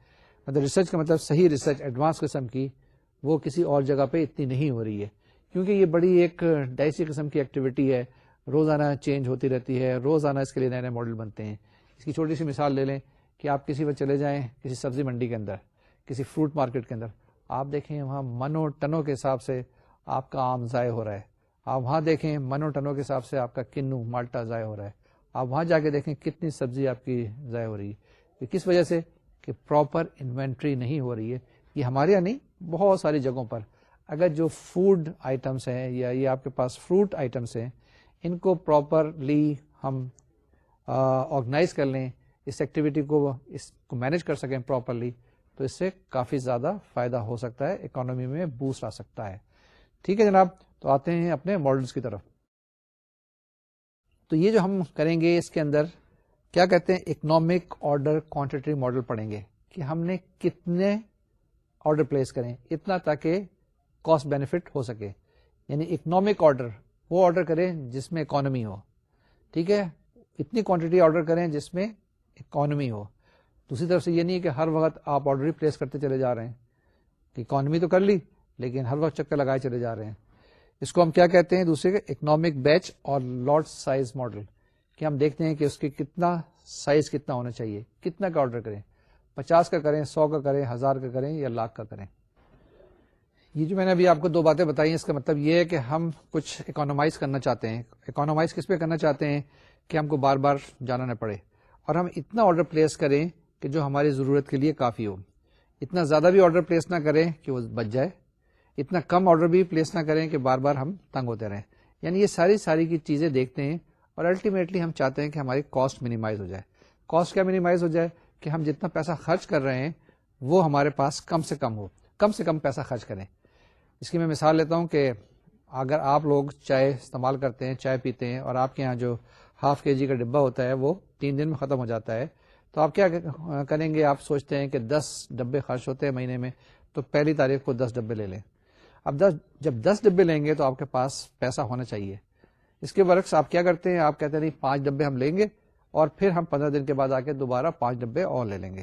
مطلب ریسرچ کا مطلب صحیح ریسرچ ایڈوانس قسم کی، وہ کسی اور جگہ پہ اتنی نہیں ہو رہی ہے۔ کیونکہ یہ بڑی ایک ڈائسی قسم کی ایکٹیویٹی ہے، روزانہ چینج ہوتی رہتی ہے، روزانہ اس کے لیے نئے نئے ماڈل بنتے ہیں۔ اس کی چھوٹی سی مثال لے لیں۔ کہ آپ کسی وقت چلے جائیں کسی سبزی منڈی کے اندر، کسی فروٹ مارکیٹ کے اندر، آپ دیکھیں وہاں منو ٹنوں کے حساب سے آپ کا آم ضائع ہو رہا ہے۔ آپ وہاں دیکھیں منو ٹنوں کے حساب سے آپ کا کنو مالٹا ضائع ہو رہا ہے۔ آپ وہاں جا کے دیکھیں کتنی سبزی آپ کی ضائع ہو رہی ہے۔ کس وجہ سے؟ کہ پراپر انوینٹری نہیں ہو رہی ہے۔ یہ ہمارے یہاں نہیں، بہت ساری جگہوں پر۔ اگر جو فوڈ آئٹمس ہیں یا یہ آپ کے پاس فروٹ آئٹمس ہیں، ان کو پراپرلی ہم آرگنائز کر لیں۔ اس ایکٹیویٹی کو اس کو مینج کر سکیں پراپرلی تو اس سے کافی زیادہ فائدہ ہو سکتا ہے اکانومی میں بوسٹ آ سکتا ہے۔ ٹھیک ہے جناب، تو آتے ہیں اپنے ماڈلس کی طرف۔ تو یہ جو ہم کریں گے اس کے اندر، کیا کہتے ہیں؟ اکنامک آرڈر کوانٹٹی ماڈل پڑھیں گے کہ ہم نے کتنے آرڈر پلیس کریں، اتنا تاکہ کاسٹ بینیفٹ ہو سکے۔ یعنی اکنامک آرڈر وہ آرڈر کریں جس میں اکانومی ہو۔ ٹھیک ہے؟ اتنی کوانٹٹی آرڈر کریں جس میں اکانومی ہو۔ دوسری طرف سے یہ نہیں کہ ہر وقت آپ آرڈر ہی پلیس کرتے چلے جا رہے ہیں کہ اکانومی تو کر لی، لیکن ہر وقت چکر لگائے چلے جا رہے ہیں۔ اس کو ہم کیا کہتے ہیں دوسرے کے؟ اکنامک بیچ اور لاٹ سائز ماڈل کہ ہم دیکھتے ہیں کہ اس کی کتنا سائز کتنا ہونا چاہیے۔ کتنا کا آرڈر کریں؟ پچاس کا کریں، سو کا کریں، ہزار کا کریں یا لاکھ کا کریں۔ یہ جو میں نے ابھی آپ کو دو باتیں بتائی ہیں، اس کا مطلب یہ ہے کہ ہم کچھ اکانومائز کرنا چاہتے ہیں۔ اکانومائز کس پہ کرنا چاہتے ہیں؟ کہ ہم کو بار بار جانا نہ پڑے۔ اور ہم اتنا آرڈر پلیس کریں کہ جو ہماری ضرورت کے لیے کافی ہو۔ اتنا زیادہ بھی آرڈر پلیس نہ کریں کہ وہ بچ جائے۔ اتنا کم آرڈر بھی پلیس نہ کریں کہ بار بار ہم تنگ ہوتے رہیں۔ یعنی یہ ساری ساری کی چیزیں دیکھتے ہیں اور الٹیمیٹلی ہم چاہتے ہیں کہ ہماری کاسٹ منیمائز ہو جائے۔ کاسٹ کیا منیمائز ہو جائے؟ کہ ہم جتنا پیسہ خرچ کر رہے ہیں وہ ہمارے پاس کم سے کم ہو۔ کم سے کم پیسہ خرچ کریں۔ اس کی میں مثال لیتا ہوں کہ اگر آپ لوگ چائے استعمال کرتے ہیں، چائے پیتے ہیں اور آپ کے یہاں جو ہاف کے جی کا ڈبا ہوتا ہے، وہ تین دن میں ختم ہو جاتا ہے۔ تو آپ کیا کریں گے؟ آپ سوچتے ہیں کہ دس ڈبے خرچ ہوتے ہیں مہینے میں، تو پہلی تاریخ کو دس ڈبے لے لیں۔ اب دس، جب دس ڈبے لیں گے تو آپ کے پاس پیسہ ہونا چاہیے۔ اس کے برعکس آپ کیا کرتے ہیں؟ آپ کہتے ہیں نہیں، پانچ ڈبے ہم لیں گے اور پھر ہم پندرہ دن کے بعد آ کے دوبارہ پانچ ڈبے اور لے لیں گے۔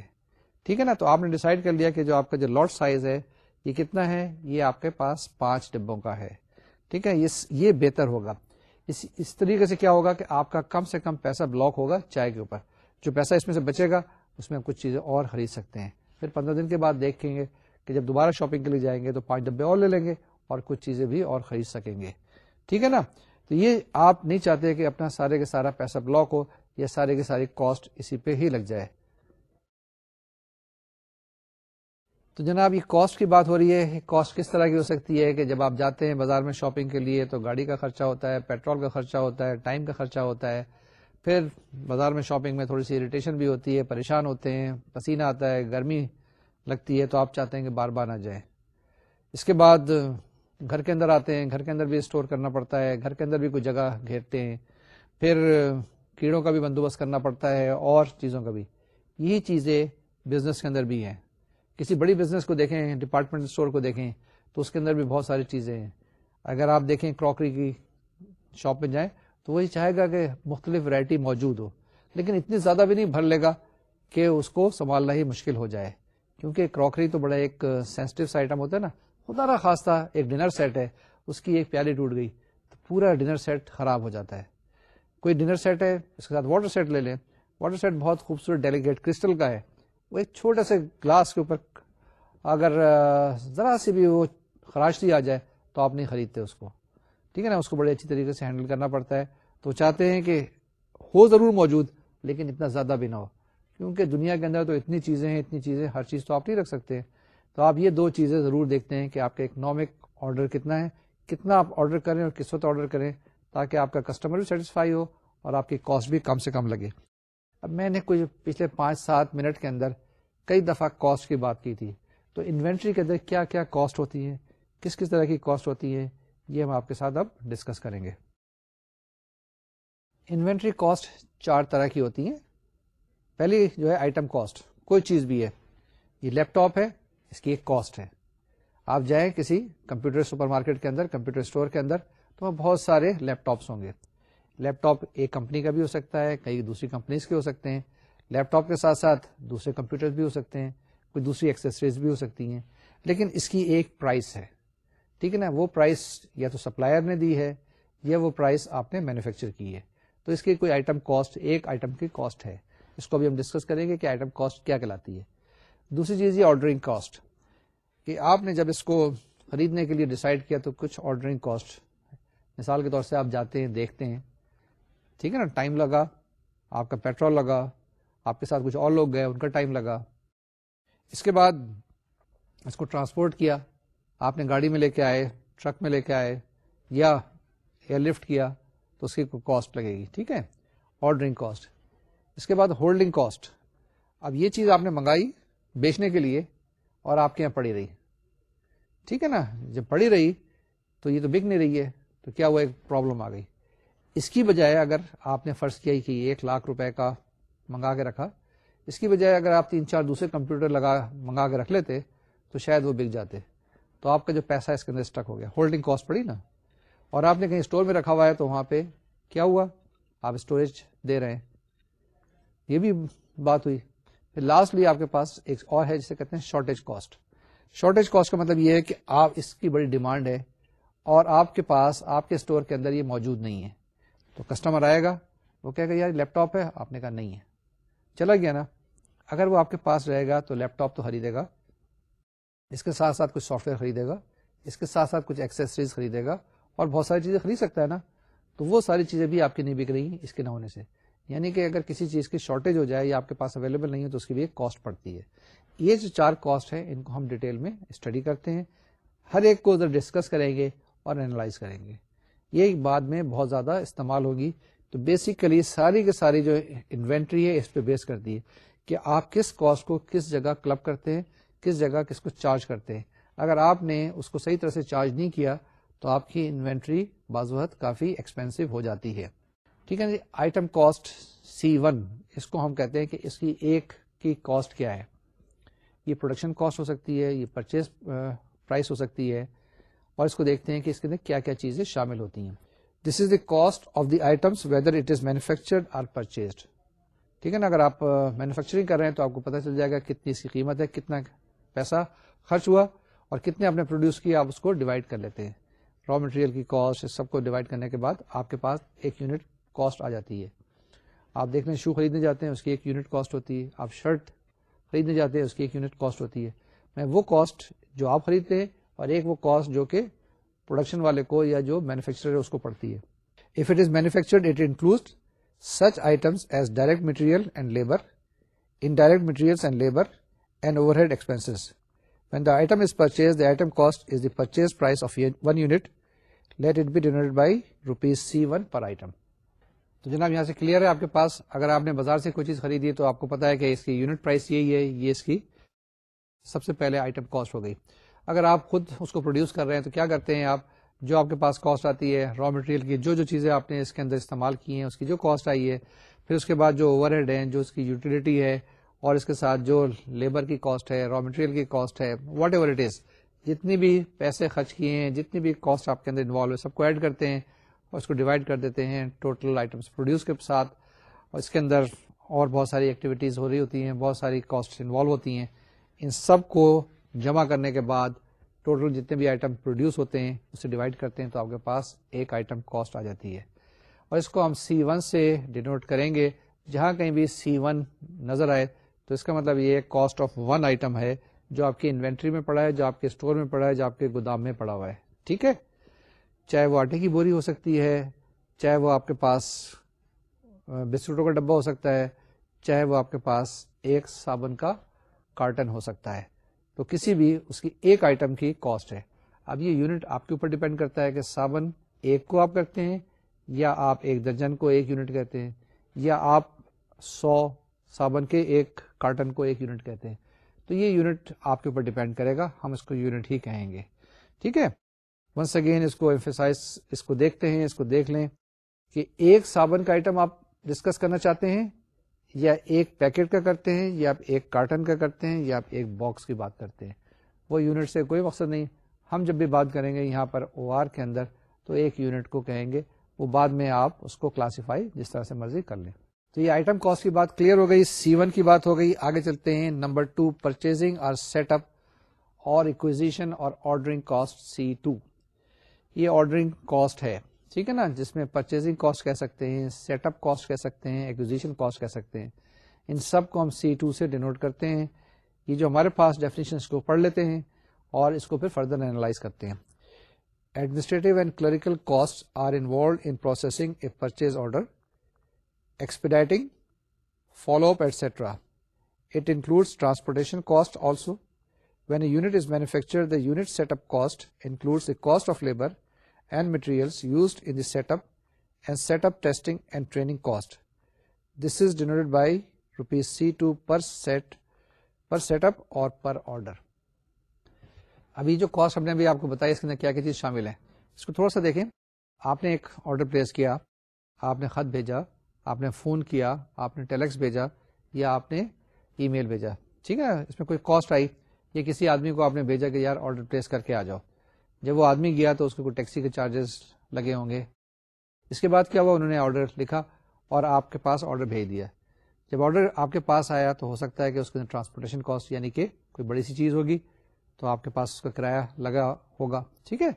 ٹھیک ہے نا؟ تو آپ نے ڈیسائڈ کر لیا کہ جو آپ کا جو لاٹ سائز ہے، یہ کتنا ہے؟ یہ آپ کے پاس پانچ ڈبوں کا ہے۔ ٹھیک ہے؟ یہ بہتر ہوگا۔ اس اس طریقے سے کیا ہوگا کہ آپ کا کم سے کم پیسہ بلاک ہوگا چائے کے اوپر۔ جو پیسہ اس میں سے بچے گا، اس میں ہم کچھ چیزیں اور خرید سکتے ہیں۔ پھر پندرہ دن کے بعد دیکھیں گے کہ جب دوبارہ شاپنگ کے لیے جائیں گے تو پانچ ڈبے اور لے لیں گے اور کچھ چیزیں بھی اور خرید سکیں گے۔ ٹھیک ہے نا؟ تو یہ آپ نہیں چاہتے کہ اپنا سارے کے سارا پیسہ بلاک ہو یا سارے کی ساری کاسٹ اسی پہ ہی لگ جائے۔ تو جناب، یہ کاسٹ کی بات ہو رہی ہے۔ کاسٹ کس طرح کی ہو سکتی ہے کہ جب آپ جاتے ہیں بازار میں شاپنگ کے لیے تو گاڑی کا خرچہ ہوتا ہے پیٹرول کا خرچہ ہوتا ہے ٹائم کا خرچہ ہوتا ہے۔ پھر بازار میں شاپنگ میں تھوڑی سی اریٹیشن بھی ہوتی ہے، پریشان ہوتے ہیں، پسینہ آتا ہے، گرمی لگتی ہے تو آپ چاہتے ہیں کہ بار بار نہ جائیں۔ اس کے بعد گھر کے اندر آتے ہیں، گھر کے اندر بھی اسٹور کرنا پڑتا ہے، گھر کے اندر بھی کوئی جگہ گھیرتے ہیں۔ پھر کیڑوں کا بھی بندوبست کرنا پڑتا ہے اور چیزوں کا بھی۔ یہی چیزیں بزنس کے اندر بھی ہیں۔ کسی بڑی بزنس کو دیکھیں ڈپارٹمنٹ اسٹور کو دیکھیں، تو اس کے اندر بھی بہت ساری چیزیں ہیں۔ اگر آپ دیکھیں کراکری کی شاپ میں جائیں، تو وہی چاہے گا کہ مختلف ورائٹی موجود ہو، لیکن اتنی زیادہ بھی نہیں بھر لے گا کہ اس کو سنبھالنا ہی مشکل ہو جائے۔ کیونکہ کراکری تو بڑا ایک سینسٹو سا آئٹم ہوتا ہے نا خدا نہ خاص تھا ایک ڈنر سیٹ ہے، اس کی ایک پیالی ٹوٹ گئی، تو پورا ڈنر سیٹ خراب ہو جاتا ہے۔ کوئی ڈنر سیٹ ہے، اس کے ساتھ واٹر سیٹ لے لیں۔ واٹر سیٹ بہت خوبصورت ڈیلیگیٹ کرسٹل کا ہے۔ وہ ایک چھوٹے سے گلاس کے اوپر اگر ذرا سی بھی وہ خراشی آ جائے تو آپ نہیں خریدتے اس کو۔ ٹھیک ہے نا؟ اس کو بڑے اچھی طریقے سے ہینڈل کرنا پڑتا ہے۔ تو چاہتے ہیں کہ ہو ضرور موجود، لیکن اتنا زیادہ بھی نہ ہو۔ کیونکہ دنیا کے اندر تو اتنی چیزیں ہیں، اتنی چیزیں، ہر چیز تو آپ نہیں رکھ سکتے۔ تو آپ یہ دو چیزیں ضرور دیکھتے ہیں کہ آپ کا اکنامک آرڈر کتنا ہے، کتنا آپ آرڈر کریں اور کس وقت آرڈر کریں تاکہ آپ کا کسٹمر بھی سیٹسفائی ہو اور آپ کی کاسٹ بھی کم سے کم لگے۔ اب میں نے کچھ پچھلے پانچ سات منٹ کے اندر کئی دفعہ کاسٹ کی بات کی تھی۔ تو انوینٹری کے اندر کیا کیا کاسٹ ہوتی ہے کس کس طرح کی کاسٹ ہوتی ہے یہ ہم آپ کے ساتھ اب ڈسکس کریں گے۔ انوینٹری کاسٹ چار طرح کی ہوتی ہیں۔ پہلی جو ہے آئٹم کاسٹ کوئی چیز بھی ہے۔ یہ لیپ ٹاپ ہے، اس کی ایک کاسٹ ہے۔ آپ جائیں کسی کمپیوٹر سپر مارکیٹ کے اندر، کمپیوٹر اسٹور کے اندر، تو بہت سارے لیپ ٹاپس ہوں گے۔ لیپ ٹاپ ایک کمپنی کا بھی ہو سکتا ہے، کئی دوسری کمپنیز کے ہو سکتے ہیں۔ لیپ ٹاپ کے ساتھ ساتھ دوسرے کمپیوٹر بھی ہو سکتے ہیں، کوئی دوسری ایکسیسریز بھی ہو سکتی ہیں۔ لیکن اس کی ایک پرائس ہے۔ ٹھیک ہے نا؟ وہ پرائس یا تو سپلائر نے دی ہے، یا وہ پرائس آپ نے مینوفیکچر کی ہے۔ تو اس کی کوئی آئٹم کاسٹ ایک آئٹم کی کاسٹ ہے۔ اس کو بھی ہم ڈسکس کریں گے کہ آئٹم کاسٹ کیا کہلاتی ہے۔ دوسری چیز یہ آرڈرنگ کاسٹ کہ آپ نے جب اس کو خریدنے کے لیے ڈسائڈ کیا تو کچھ آرڈرنگ کاسٹ مثال کے طور سے آپ جاتے ہیں، دیکھتے ہیں۔ ٹھیک ہے نا، ٹائم لگا، آپ کا پیٹرول لگا، آپ کے ساتھ کچھ اور لوگ گئے، ان کا ٹائم لگا۔ اس کے بعد اس کو ٹرانسپورٹ کیا، آپ نے گاڑی میں لے کے آئے، ٹرک میں لے کے آئے، یا ایئر لفٹ کیا، تو اس کی کاسٹ لگے گی، ٹھیک ہے۔ آرڈرنگ کاسٹ اس کے بعد ہولڈنگ کاسٹ اب یہ چیز آپ نے منگائی بیچنے کے لیے اور آپ کے یہاں پڑی رہی۔ ٹھیک ہے نا، جب پڑی رہی تو یہ تو بک نہیں رہی ہے، تو کیا وہ ایک پرابلم آ گئی۔ اس کی بجائے اگر آپ نے فرض کیا کہ ایک لاکھ روپے کا منگا کے رکھا، اس کی بجائے اگر آپ تین چار دوسرے کمپیوٹر لگا، منگا کے رکھ لیتے تو شاید وہ بک جاتے۔ تو آپ کا جو پیسہ اس کے اندر اسٹک ہو گیا۔ ہولڈنگ کاسٹ پڑی نا۔ اور آپ نے کہیں اسٹور میں رکھا ہوا ہے تو وہاں پہ کیا ہوا؟ آپ اسٹوریج دے رہے ہیں۔ یہ بھی بات ہوئی۔ پھر لاسٹلی آپ کے پاس ایک اور ہے جسے کہتے ہیں شارٹیج کاسٹ شارٹیج کاسٹ کا مطلب یہ ہے کہ آپ اس کی بڑی ڈیمانڈ ہے اور آپ کے پاس، آپ کے اسٹور کے اندر یہ موجود نہیں ہے۔ تو کسٹمر آئے گا، وہ کہے گا، یار لیپ ٹاپ ہے۔ آپ نے کہا، نہیں ہے۔ چلا گیا نا۔ اگر وہ آپ کے پاس رہے گا تو لیپ ٹاپ تو خریدے گا۔ اس کے ساتھ ساتھ کچھ سافٹ ویئر خریدے گا۔ اس کے ساتھ ساتھ کچھ ایکسیسریز خریدے گا۔ اور بہت ساری چیزیں خرید سکتا ہے نا۔ تو وہ ساری چیزیں بھی آپ کی نہیں بک رہی، اس کے نہ ہونے سے۔ یعنی کہ اگر کسی چیز کی شارٹیج ہو جائے یا آپ کے پاس اویلیبل نہیں ہے تو اس کی بھی ایک کاسٹ پڑتی ہے۔ یہ جو چار کاسٹ ہے ان کو ہم ڈیٹیل میں اسٹڈی کرتے ہیں۔ ہر ایک کو ادھر ڈسکس کریں گے اور اینالائز کریں گے۔ یہ بعد میں بہت زیادہ استعمال ہوگی۔ تو بیسیکلی ساری کے ساری جو انوینٹری ہے، اس پہ بیس کرتی ہے کہ آپ کس کاسٹ کو کس جگہ کلب کرتے ہیں، کس جگہ کس کو چارج کرتے ہیں۔ اگر آپ نے اس کو صحیح طرح سے چارج نہیں کیا، تو آپ کی انوینٹری بعض وقت کافی ایکسپینسو ہو جاتی ہے۔ ٹھیک ہے جی آئٹم کاسٹ سی ون اس کو ہم کہتے ہیں کہ اس کی ایک کی کاسٹ کیا ہے۔ یہ پروڈکشن کاسٹ ہو سکتی ہے، یہ پرچیز پرائس ہو سکتی ہے۔ اور اس کو دیکھتے ہیں کہ اس کے اندر کیا کیا چیزیں شامل ہوتی ہیں۔ This is the cost of the items whether it is manufactured or purchased ٹھیک ہے نا؟ اگر آپ مینوفیکچرنگ کر رہے ہیں تو آپ کو پتا چل جائے گا کتنی اس کی قیمت ہے، کتنا پیسہ خرچ ہوا اور کتنے آپ نے پروڈیوس کیا، آپ اس کو ڈیوائڈ کر لیتے ہیں۔ را مٹیریل کی کاسٹ سب کو ڈیوائڈ کرنے کے بعد آپ کے پاس ایک یونٹ کاسٹ آ جاتی ہے۔ آپ دیکھ لیں، شو خریدنے جاتے ہیں، اس کی ایک یونٹ کاسٹ ہوتی ہے۔ آپ شرٹ خریدنے جاتے ہیں، اس کی ایک یونٹ کاسٹ ہوتی ہے۔ میں وہ کاسٹ جو آپ خریدتے ہیں اور ایک وہ کاسٹ جو کہ پروڈکشن والے کو یا جو مینوفیکچر ہے اس کو پڑتی ہے۔ If it is manufactured it include such items as direct material and labour indirect material and labour and overhead expense when the item is purchase the item cost is the purchase price of one unit let it be denoted by rupees C one per item تو جناب، یہاں سے clear ہے آپ کے پاس۔ اگر آپ نے بازار سے کوئی چیز خریدی ہے تو آپ کو پتا ہے کہ اس کی یونٹ پرائس یہی ہے، یہ اس کی سب سے پہلے آئٹم کاسٹ ہو گئی۔ اگر آپ خود اس کو پروڈیوس کر رہے ہیں تو کیا کرتے ہیں آپ؟ جو آپ کے پاس کاسٹ آتی ہے را مٹیریل کی جو جو چیزیں آپ نے اس کے اندر استعمال کی ہیں، اس کی جو کاسٹ آئی ہے، پھر اس کے بعد جو اوور ہیڈ ہیں، جو اس کی یوٹیلیٹی ہے، اور اس کے ساتھ جو لیبر کی کاسٹ ہے را مٹیریل کی کاسٹ ہے واٹ ایور اٹ از جتنی بھی پیسے خرچ کیے ہیں، جتنی بھی کاسٹ آپ کے اندر انوالو ہے، سب کو ایڈ کرتے ہیں اور اس کو ڈیوائڈ کر دیتے ہیں ٹوٹل آئٹمس پروڈیوس کے ساتھ۔ اور اس کے اندر اور بہت ساری ایکٹیویٹیز ہو رہی ہوتی ہیں، بہت ساری کاسٹ انوالو ہوتی ہیں۔ ان سب کو جمع کرنے کے بعد ٹوٹل جتنے بھی آئٹم پروڈیوس ہوتے ہیں، اسے ڈیوائڈ کرتے ہیں تو آپ کے پاس ایک آئٹم کاسٹ آ جاتی ہے۔ اور اس کو ہم سی ون سے ڈینوٹ کریں گے۔ جہاں کہیں بھی سی ون نظر آئے تو اس کا مطلب یہ کاسٹ آف ون آئٹم ہے، جو آپ کی انوینٹری میں پڑا ہے، جو آپ کے اسٹور میں پڑا ہے، جو آپ کے گودام میں پڑا ہوا ہے۔ ٹھیک ہے؟ چاہے وہ آٹے کی بوری ہو سکتی ہے، چاہے وہ آپ کے پاس بسکٹوں کا ڈبہ ہو سکتا ہے، چاہے وہ آپ کے پاس ایک صابن کا کارٹن ہو سکتا ہے۔ تو کسی بھی اس کی ایک آئٹم کی کاسٹ ہے۔ اب یہ یونٹ آپ کے اوپر ڈیپینڈ کرتا ہے کہ صابن ایک کو آپ کرتے ہیں یا آپ ایک درجن کو ایک یونٹ کہتے ہیں یا آپ سو صابن کے ایک کارٹن کو ایک یونٹ کہتے ہیں۔ تو یہ یونٹ آپ کے اوپر ڈیپینڈ کرے گا۔ ہم اس کو یونٹ ہی کہیں گے۔ ٹھیک ہے؟ ونس اگین اس کو ایمفیسائز اس کو دیکھتے ہیں، اس کو دیکھ لیں کہ ایک صابن کا آئٹم آپ ڈسکس کرنا چاہتے ہیں یا ایک پیکٹ کا کرتے ہیں، یا آپ ایک کارٹن کا کرتے ہیں، یا آپ ایک باکس کی بات کرتے ہیں۔ وہ یونٹ سے کوئی مقصد نہیں۔ ہم جب بھی بات کریں گے یہاں پر او آر کے اندر، تو ایک یونٹ کو کہیں گے۔ وہ بعد میں آپ اس کو کلاسیفائی جس طرح سے مرضی کر لیں۔ تو یہ آئٹم کاسٹ کی بات کلیئر ہو گئی۔ سی ون کی بات ہو گئی۔ آگے چلتے ہیں۔ نمبر ٹو پرچیزنگ اور سیٹ اپ اور ایکویزیشن اور آرڈرنگ کاسٹ سی ٹو یہ آرڈرنگ کاسٹ ہے۔ ٹھیک ہے نا، جس میں پرچیزنگ کاسٹ کہہ سکتے ہیں سیٹ اپ کاسٹ کہہ سکتے ہیں ایکوزیشن کاسٹ کہہ سکتے ہیں۔ ان سب کو ہم سی ٹو سے ڈینوٹ کرتے ہیں۔ یہ جو ہمارے پاس ڈیفینیشن کو پڑھ لیتے ہیں اور اس کو پھر فردر اینالائز کرتے ہیں۔ Administrative and clerical cost are involved in processing a purchase order expediting follow up etcetera it includes transportation cost also when a unit is manufacture the unit set up cost includes cost of labour and materials used in the set up and set up testing and training cost this is denoted by rupees C two per set per set up اور per order ابھی جو cost ہم نے ابھی آپ کو بتایا اس کے اندر کیا کیا چیز شامل ہے اس کو تھوڑا سا دیکھیں آپ نے ایک آرڈر پلیس کیا آپ نے خط بھیجا آپ نے فون کیا آپ نے ٹیلیکس بھیجا یا آپ نے ای میل بھیجا ٹھیک ہے اس میں کوئی کاسٹ آئی یا کسی آدمی کو آپ نے بھیجا کہ یار آرڈر پلیس کر کے آ جاؤ جب وہ آدمی گیا تو اس کو کوئی ٹیکسی کے چارجز لگے ہوں گے۔ اس کے بعد کیا ہوا؟ انہوں نے آرڈر لکھا اور آپ کے پاس آرڈر بھیج دیا۔ جب آرڈر آپ کے پاس آیا تو ہو سکتا ہے کہ اس کے ٹرانسپورٹیشن کاسٹ یعنی کہ کوئی بڑی سی چیز ہوگی تو آپ کے پاس اس کا کرایہ لگا ہوگا۔ ٹھیک ہے؟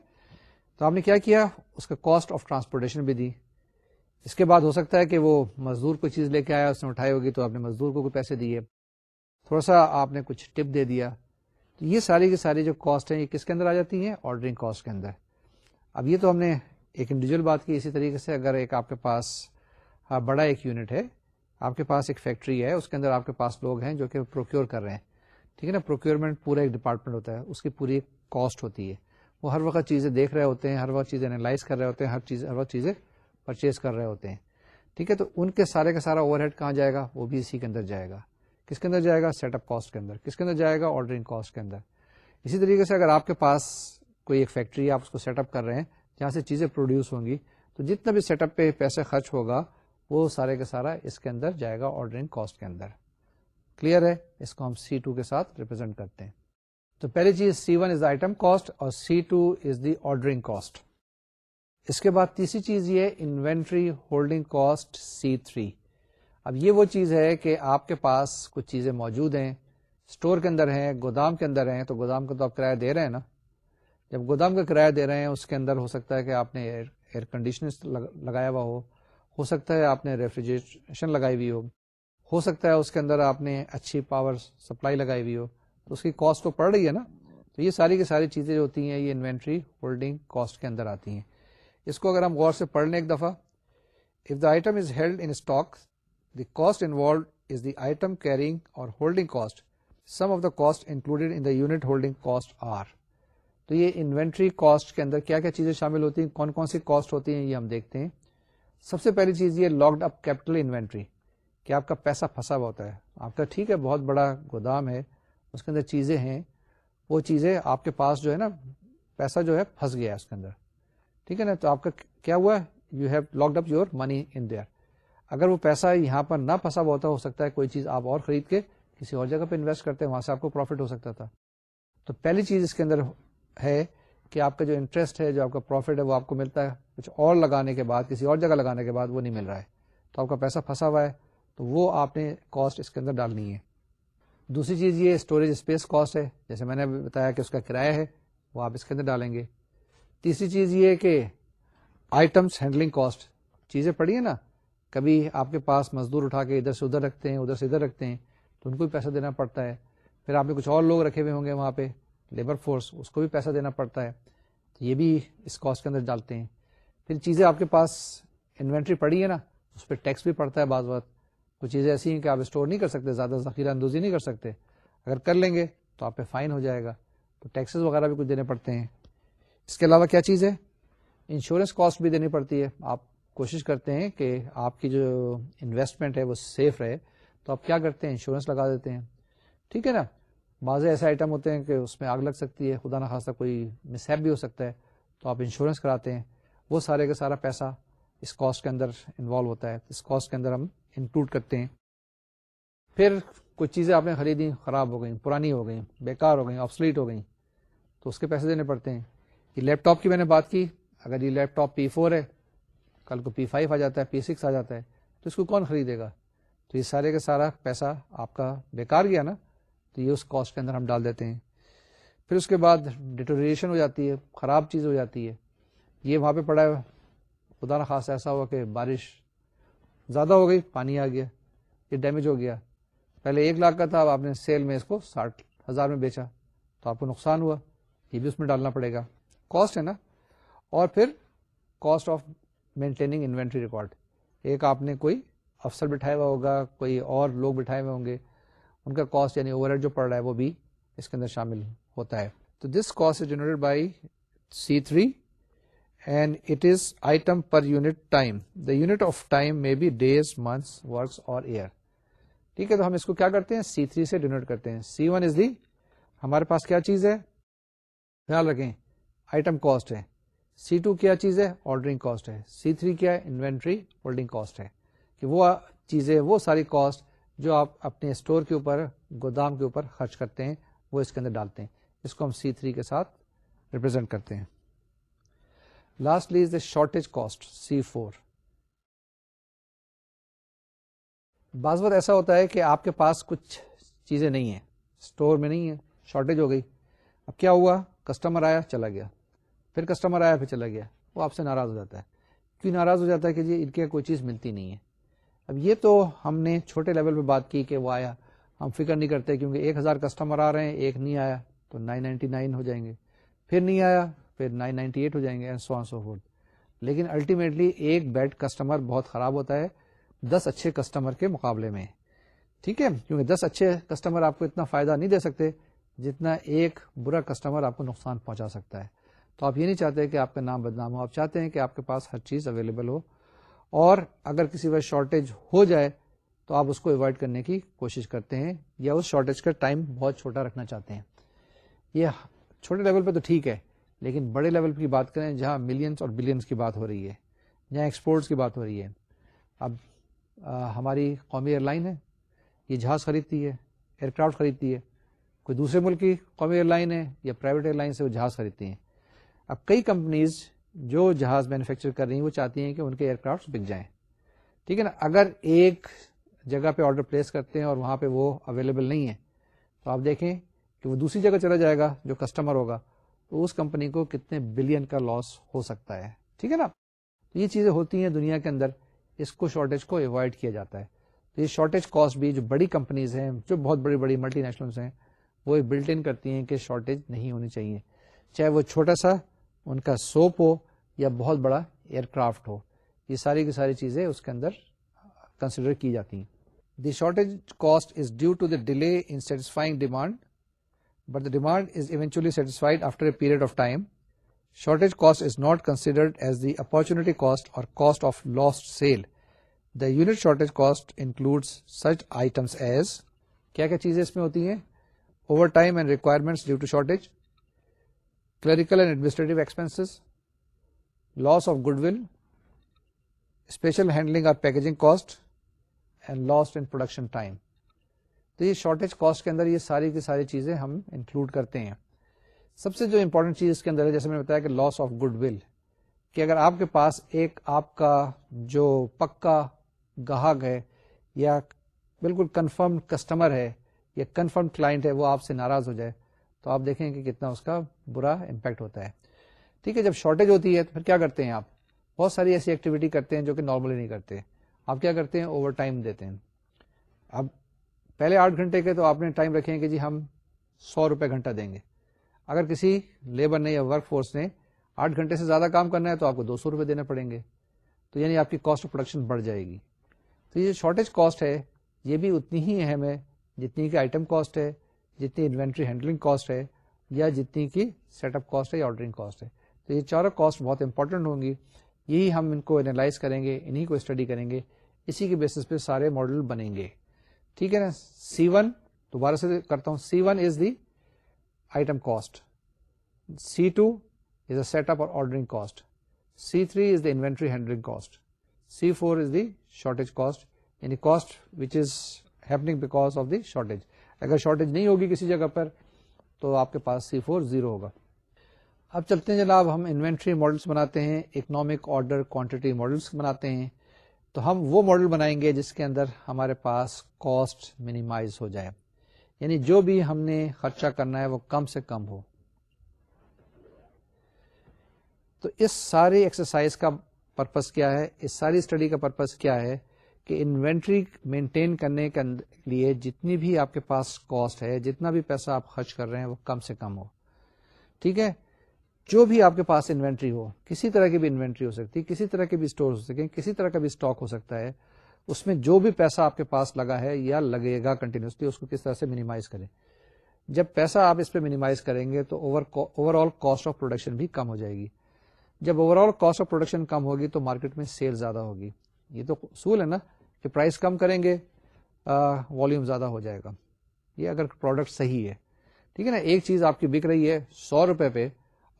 تو آپ نے کیا کیا؟ اس کا کاسٹ آف ٹرانسپورٹیشن بھی دی۔ اس کے بعد ہو سکتا ہے کہ وہ مزدور کوئی چیز لے کے آیا، اس نے اٹھائی ہوگی تو آپ نے مزدور کو کوئی پیسے دیے۔ تھوڑا سا آپ نے کچھ ٹپ دے دیا۔ تو یہ ساری کی ساری جو کاسٹ ہیں یہ کس کے اندر آ جاتی ہیں؟ آرڈرنگ کاسٹ کے اندر۔ اب یہ تو ہم نے ایک انڈیویجل بات کی، اسی طریقے سے اگر ایک آپ کے پاس بڑا ایک یونٹ ہے، آپ کے پاس ایک فیکٹری ہے، اس کے اندر آپ کے پاس لوگ ہیں جو کہ پروکیور کر رہے ہیں۔ ٹھیک ہے نا؟ پروکیورمنٹ پورا ایک ڈپارٹمنٹ ہوتا ہے، اس کی پوری کاسٹ ہوتی ہے۔ وہ ہر وقت چیزیں دیکھ رہے ہوتے ہیں، ہر وقت چیزیں انالائز کر رہے ہوتے ہیں، ہر چیز، ہر وقت چیزیں پرچیز کر رہے ہوتے ہیں۔ ٹھیک ہے؟ تو ان کے سارے کا سارا اوور ہیڈ کہاں جائے گا؟ وہ بھی اسی کے اندر جائے گا۔ کس کے اندر جائے گا؟ سیٹ اپ کاسٹ کے اندر. کس کے اندر جائے گا؟ آرڈرنگ کاسٹ کے اندر. اسی طریقے سے اگر آپ کے پاس کوئی ایک فیکٹری آپ اس کو سیٹ اپ کر رہے ہیں، جہاں سے چیزیں پروڈیوس ہوں گی، تو جتنا بھی سیٹ اپ پہ پیسے خرچ ہوگا، وہ سارے کا سارا اس کے اندر جائے گا آرڈرنگ کاسٹ کے اندر. کلیئر ہے؟ اس کو ہم سی ٹو کے ساتھ ریپرزینٹ کرتے ہیں. تو پہلی چیز C one is the item cost اور C two is the ordering cost اس کے بعد تیسری چیز یہ inventory holding cost C three اب یہ وہ چیز ہے کہ آپ کے پاس کچھ چیزیں موجود ہیں اسٹور کے اندر ہیں، گودام کے اندر ہیں، تو گودام کا تو آپ کرایہ دے رہے ہیں نا؟ جب گودام کا کرایہ دے رہے ہیں، اس کے اندر ہو سکتا ہے کہ آپ نے ایئر کنڈیشنر لگایا ہوا ہو ہو سکتا ہے آپ نے ریفریجریشن لگائی ہوئی ہو ہو سکتا ہے اس کے اندر آپ نے اچھی پاور سپلائی لگائی ہوئی ہو، تو اس کی کاسٹ تو پڑ رہی ہے نا؟ تو یہ ساری کی ساری چیزیں جو ہوتی ہیں، یہ انوینٹری ہولڈنگ کاسٹ کے اندر آتی ہیں۔ اس کو اگر ہم غور سے پڑھ لیں ایک دفعہ if the item is held in stock the cost involved is the item carrying اور holding cost sum of the cost included in the unit holding cost are تو یہ انوینٹری کاسٹ کے اندر کیا کیا چیزیں شامل ہوتی ہیں؟ کون کون سی کاسٹ ہوتی ہیں؟ یہ ہم دیکھتے ہیں۔ سب سے پہلی چیز یہ لاکڈ اپ کیپٹل انوینٹری کہ آپ کا پیسہ پھنسا ہوا ہوتا ہے۔ آپ کا ٹھیک ہے، بہت بڑا گودام ہے، اس کے اندر چیزیں ہیں۔ وہ چیزیں آپ کے پاس جو ہے نا، پیسہ جو ہے پھنس گیا ہے اس کے اندر۔ ٹھیک ہے نا؟ تو آپ کا کیا ہوا you have locked up your money in there اگر وہ پیسہ یہاں پر نہ پھنسا ہوا ہوتا، ہو سکتا ہے کوئی چیز آپ اور خرید کے کسی اور جگہ پہ انویسٹ کرتے ہیں، وہاں سے آپ کو پروفٹ ہو سکتا تھا۔ تو پہلی چیز اس کے اندر ہے کہ آپ کا جو انٹرسٹ ہے، جو آپ کا پروفٹ ہے، وہ آپ کو ملتا ہے۔ کچھ اور لگانے کے بعد، کسی اور جگہ لگانے کے بعد وہ نہیں مل رہا ہے۔ تو آپ کا پیسہ پھنسا ہوا ہے، تو وہ آپ نے کاسٹ اس کے اندر ڈالنی ہے۔ دوسری چیز یہ اسٹوریج اسپیس کاسٹ ہے۔ جیسے میں نے بتایا کہ اس کا کرایہ ہے، وہ آپ اس کے اندر ڈالیں گے۔ تیسری چیز یہ کہ آئٹمس ہینڈلنگ کاسٹ چیزیں پڑی ہیں نا؟ کبھی آپ کے پاس مزدور اٹھا کے ادھر سے ادھر رکھتے ہیں، ادھر سے ادھر رکھتے ہیں، تو ان کو بھی پیسہ دینا پڑتا ہے۔ پھر آپ نے کچھ اور لوگ رکھے ہوئے ہوں گے وہاں پہ لیبر فورس اس کو بھی پیسہ دینا پڑتا ہے۔ تو یہ بھی اس کاسٹ کے اندر ڈالتے ہیں۔ پھر چیزیں آپ کے پاس انوینٹری پڑی ہے نا، اس پہ ٹیکس بھی پڑتا ہے بعض بات کچھ چیزیں ایسی ہیں کہ آپ اسٹور نہیں کر سکتے، زیادہ ذخیرہ اندوزی نہیں کر سکتے۔ اگر کر لیں گے تو آپ پہ فائن ہو جائے گا۔ تو ٹیکسز وغیرہ بھی کچھ دینے پڑتے ہیں۔ اس کے علاوہ کیا چیز ہے؟ انشورنس کاسٹ بھی دینی پڑتی ہے۔ آپ کوشش کرتے ہیں کہ آپ کی جو انویسٹمنٹ ہے وہ سیف رہے۔ تو آپ کیا کرتے ہیں؟ انشورنس لگا دیتے ہیں۔ ٹھیک ہے نا؟ بعض ایسے آئٹم ہوتے ہیں کہ اس میں آگ لگ سکتی ہے، خدا نخواستہ کوئی مسیپ بھی ہو سکتا ہے، تو آپ انشورنس کراتے ہیں۔ وہ سارے کا سارا پیسہ اس کاسٹ کے اندر انوالو ہوتا ہے۔ اس کاسٹ کے اندر ہم انکلوڈ کرتے ہیں۔ پھر کچھ چیزیں آپ نے خریدی خراب ہو گئیں، پرانی ہو گئیں، بیکار ہو گئیں آپسلیٹ ہو گئیں۔ تو اس کے پیسے دینے پڑتے ہیں۔ یہ لیپ ٹاپ کی میں نے بات کی۔ اگر یہ لیپ ٹاپ پی فور ہے کل کو پی فائیو آ جاتا ہے پی سکس آ جاتا ہے، تو اس کو کون خریدے گا؟ تو یہ سارے کا سارا پیسہ آپ کا بیکار گیا نا، تو یہ اس کاسٹ کے اندر ہم ڈال دیتے ہیں۔ پھر اس کے بعد ڈیٹوریشن ہو جاتی ہے، خراب چیز ہو جاتی ہے۔ یہ وہاں پہ پڑا ہے، خدا نہ خاص ایسا ہوا کہ بارش زیادہ ہو گئی، پانی آ گیا، یہ ڈیمیج ہو گیا۔ پہلے ایک لاکھ کا تھا، اب آپ نے سیل میں اس کو ساٹھ ہزار میں بیچا، تو آپ کو نقصان ہوا۔ یہ بھی اس میں ڈالنا پڑے گا۔ کاسٹ ہے نا۔ اور پھر cost of maintaining inventory record ایک آپ نے کوئی افسر بٹھایا ہوا ہوگا، کوئی اور لوگ بٹھائے ہوئے ہوں گے، ان کا کاسٹ یعنی اوور جو پڑ رہا ہے وہ بھی اس کے اندر شامل ہوتا ہے۔ تو this cost is generate by C three and it is item per unit time the unit of time may be days months weeks اور ایئر ٹھیک ہے، تو ہم اس کو کیا کرتے ہیں؟ سی تھری سے ڈینوٹ کرتے ہیں۔ سی ون از دی ہمارے پاس کیا چیز ہے؟ خیال رکھیں آئٹم کاسٹ ہے۔ سی ٹو کیا چیز ہے؟ آرڈرنگ کاسٹ ہے۔ سی تھری کیا ہے؟ انوینٹری ہولڈنگ کاسٹ ہے۔ کہ وہ چیزیں، وہ ساری کاسٹ جو آپ اپنے اسٹور کے اوپر، گودام کے اوپر خرچ کرتے ہیں، وہ اس کے اندر ڈالتے ہیں۔ اس کو ہم سی تھری کے ساتھ ریپرزینٹ کرتے ہیں۔ Last lies the shortage cost C four بعض بات ایسا ہوتا ہے کہ آپ کے پاس کچھ چیزیں نہیں ہیں۔ اسٹور میں نہیں ہے شارٹیج ہو گئی۔ اب کیا ہوا؟ کسٹمر آیا، چلا گیا۔ پھر کسٹمر آیا، پھر چلا گیا۔ وہ آپ سے ناراض ہو جاتا ہے۔ کیوں ناراض ہو جاتا ہے کہ جی ان کے کوئی چیز ملتی نہیں ہے۔ اب یہ تو ہم نے چھوٹے لیول پہ بات کی کہ وہ آیا۔ ہم فکر نہیں کرتے کیونکہ ایک ہزار کسٹمر آ رہے ہیں، ایک نہیں آیا، تو نائن نائنٹی نائن ہو جائیں گے۔ پھر نہیں آیا، پھر نائن نائنٹی ایٹ ہو جائیں گے سو سو لیکن الٹیمیٹلی ایک بیڈ کسٹمر بہت خراب ہوتا ہے۔ دس اچھے کسٹمر کے مقابلے میں۔ ٹھیک ہے؟ کیونکہ دس اچھے کسٹمر آپ کو اتنا فائدہ نہیں دے سکتے جتنا ایک برا کسٹمر آپ کو نقصان پہنچا سکتا ہے۔ تو آپ یہ نہیں چاہتے کہ آپ کا نام بدنام ہو، آپ چاہتے ہیں کہ آپ کے پاس ہر چیز اویلیبل ہو۔ اور اگر کسی وجہ شارٹیج ہو جائے، تو آپ اس کو اوائڈ کرنے کی کوشش کرتے ہیں، یا اس شارٹیج کا ٹائم بہت چھوٹا رکھنا چاہتے ہیں۔ یہ چھوٹے لیول پہ تو ٹھیک ہے، لیکن بڑے لیول کی بات کریں جہاں ملینس اور بلینس کی بات ہو رہی ہے، جہاں ایکسپورٹس کی بات ہو رہی ہے۔ اب ہماری قومی ایئر لائن ہے، یہ جہاز خریدتی ہے ایئر کرافٹ خریدتی ہے۔ کوئی دوسرے ملک کی قومی ایئر لائن ہے یا پرائیویٹ ایئر لائن سے وہ جہاز خریدتی ہیں۔ اب کئی کمپنیز جو جہاز مینوفیکچر کر رہی ہیں، وہ چاہتی ہیں کہ ان کے ایئر کرافٹ بک جائیں۔ ٹھیک ہے نا؟ اگر ایک جگہ پہ آرڈر پلیس کرتے ہیں اور وہاں پہ وہ اویلیبل نہیں ہے، تو آپ دیکھیں کہ وہ دوسری جگہ چلا جائے گا جو کسٹمر ہوگا، تو اس کمپنی کو کتنے بلین کا لاس ہو سکتا ہے۔ ٹھیک ہے نا؟ تو یہ چیزیں ہوتی ہیں دنیا کے اندر، اس کو شارٹیج کو اوائڈ کیا جاتا ہے۔ تو یہ شارٹیج کاسٹ بھی جو بڑی کمپنیز ہیں، جو بہت بڑی بڑی ملٹی نیشنلس ہیں، وہ بلٹ ان کرتی ہیں کہ شارٹیج نہیں ہونی چاہیے۔ چاہے وہ چھوٹا سا ان کا سوپ ہو یا بہت بڑا ایئر کرافٹ ہو، یہ ساری کی ساری چیزیں اس کے اندر کنسیڈر کی جاتی ہیں۔ The shortage cost is due to the delay in satisfying demand but the demand is eventually satisfied after a period of time shortage cost is not considered as the opportunity cost اور cost of lost sale the unit shortage cost include such items as کیا کیا چیزیں اس میں ہوتی ہیں؟ Overtime and requirement due to shortage clerical and administrative expense loss of goodwill special handling اور packaging cost and lost in production time تو یہ شارٹیج کاسٹ کے اندر یہ ساری کی ساری چیزیں ہم انکلوڈ کرتے ہیں۔ سب سے جو امپورٹنٹ چیز اس کے اندر ہے، جیسے میں نے بتایا کہ لاس آف گڈ ول کہ اگر آپ کے پاس ایک آپ کا جو پکا گاہک ہے یا بالکل کنفرم کسٹمر ہے یا کنفرم کلائنٹ ہے، وہ آپ سے ناراض ہو جائے تو آپ دیکھیں کہ کتنا اس کا برا امپیکٹ ہوتا ہے۔ ٹھیک ہے، جب شارٹیج ہوتی ہے تو پھر کیا کرتے ہیں آپ؟ بہت ساری ایسی ایکٹیویٹی کرتے ہیں جو کہ نارملی نہیں کرتے۔ آپ کیا کرتے ہیں؟ اوور ٹائم دیتے ہیں۔ اب پہلے آٹھ گھنٹے کے تو آپ نے ٹائم رکھے ہیں کہ جی ہم سو روپے گھنٹہ دیں گے۔ اگر کسی لیبر نے یا ورک فورس نے آٹھ گھنٹے سے زیادہ کام کرنا ہے تو آپ کو دو سو روپے دینے پڑیں گے۔ تو یعنی آپ کی کاسٹ آف پروڈکشن بڑھ جائے گی۔ تو یہ شارٹیج کاسٹ ہے، یہ بھی اتنی ہی اہم ہے جتنی کی آئٹم کاسٹ ہے۔ جتنی انوینٹری ہینڈلنگ کاسٹ ہے یا جتنی کی سیٹ اپ کاسٹ ہے یا آرڈرنگ کاسٹ ہے۔ تو یہ چاروں کاسٹ بہت امپورٹنٹ ہوں گی۔ یہی ہم ان کو اینالائز کریں گے انہیں کو اسٹڈی کریں گے۔ اسی کے بیسس پہ سارے ماڈل بنیں گے۔ ٹھیک ہے نا؟ سی ون دوبارہ سے کرتا ہوں۔ C one is the item cost C two is a set up اور ordering cost C three is the inventory handling cost C four is the shortage cost یعنی cost which is happening because of the shortage اگر shortage نہیں ہوگی کسی جگہ پر، تو آپ کے پاس سی فور زیرو ہوگا۔ اب چلتے ہیں جناب، ہم انوینٹری ماڈلس بناتے ہیں اکنامک آرڈر کوانٹٹی ماڈلس بناتے ہیں۔ تو ہم وہ ماڈل بنائیں گے جس کے اندر ہمارے پاس کاسٹ منیمائز ہو جائے۔ یعنی جو بھی ہم نے خرچہ کرنا ہے وہ کم سے کم ہو۔ تو اس ساری ایکسرسائز کا پرپز کیا ہے؟ اس ساری اسٹڈی کا پرپز کیا ہے؟ کہ انوینٹری مینٹین کرنے کے لیے جتنی بھی آپ کے پاس کاسٹ ہے، جتنا بھی پیسہ آپ خرچ کر رہے ہیں، وہ کم سے کم ہو۔ ٹھیک ہے؟ جو بھی آپ کے پاس انوینٹری ہو، کسی طرح کی بھی انوینٹری ہو سکتی، کسی طرح کے بھی اسٹور ہو سکے کسی طرح کا بھی اسٹاک ہو سکتا ہے، اس میں جو بھی پیسہ آپ کے پاس لگا ہے یا لگے گا کنٹینیوسلی اس کو کس طرح سے منیمائز کریں۔ جب پیسہ آپ اس پہ منیمائز کریں گے تو overall cost of production بھی کم ہو جائے گی۔ جب overall cost of production کم ہوگی تو مارکیٹ میں سیل زیادہ ہوگی۔ یہ تو اصول ہے نا؟ کہ پرائز کم کریں گے والیوم زیادہ ہو جائے گا۔ یہ اگر پروڈکٹ صحیح ہے۔ ٹھیک ہے نا؟ ایک چیز آپ کی بک رہی ہے سو روپے پہ،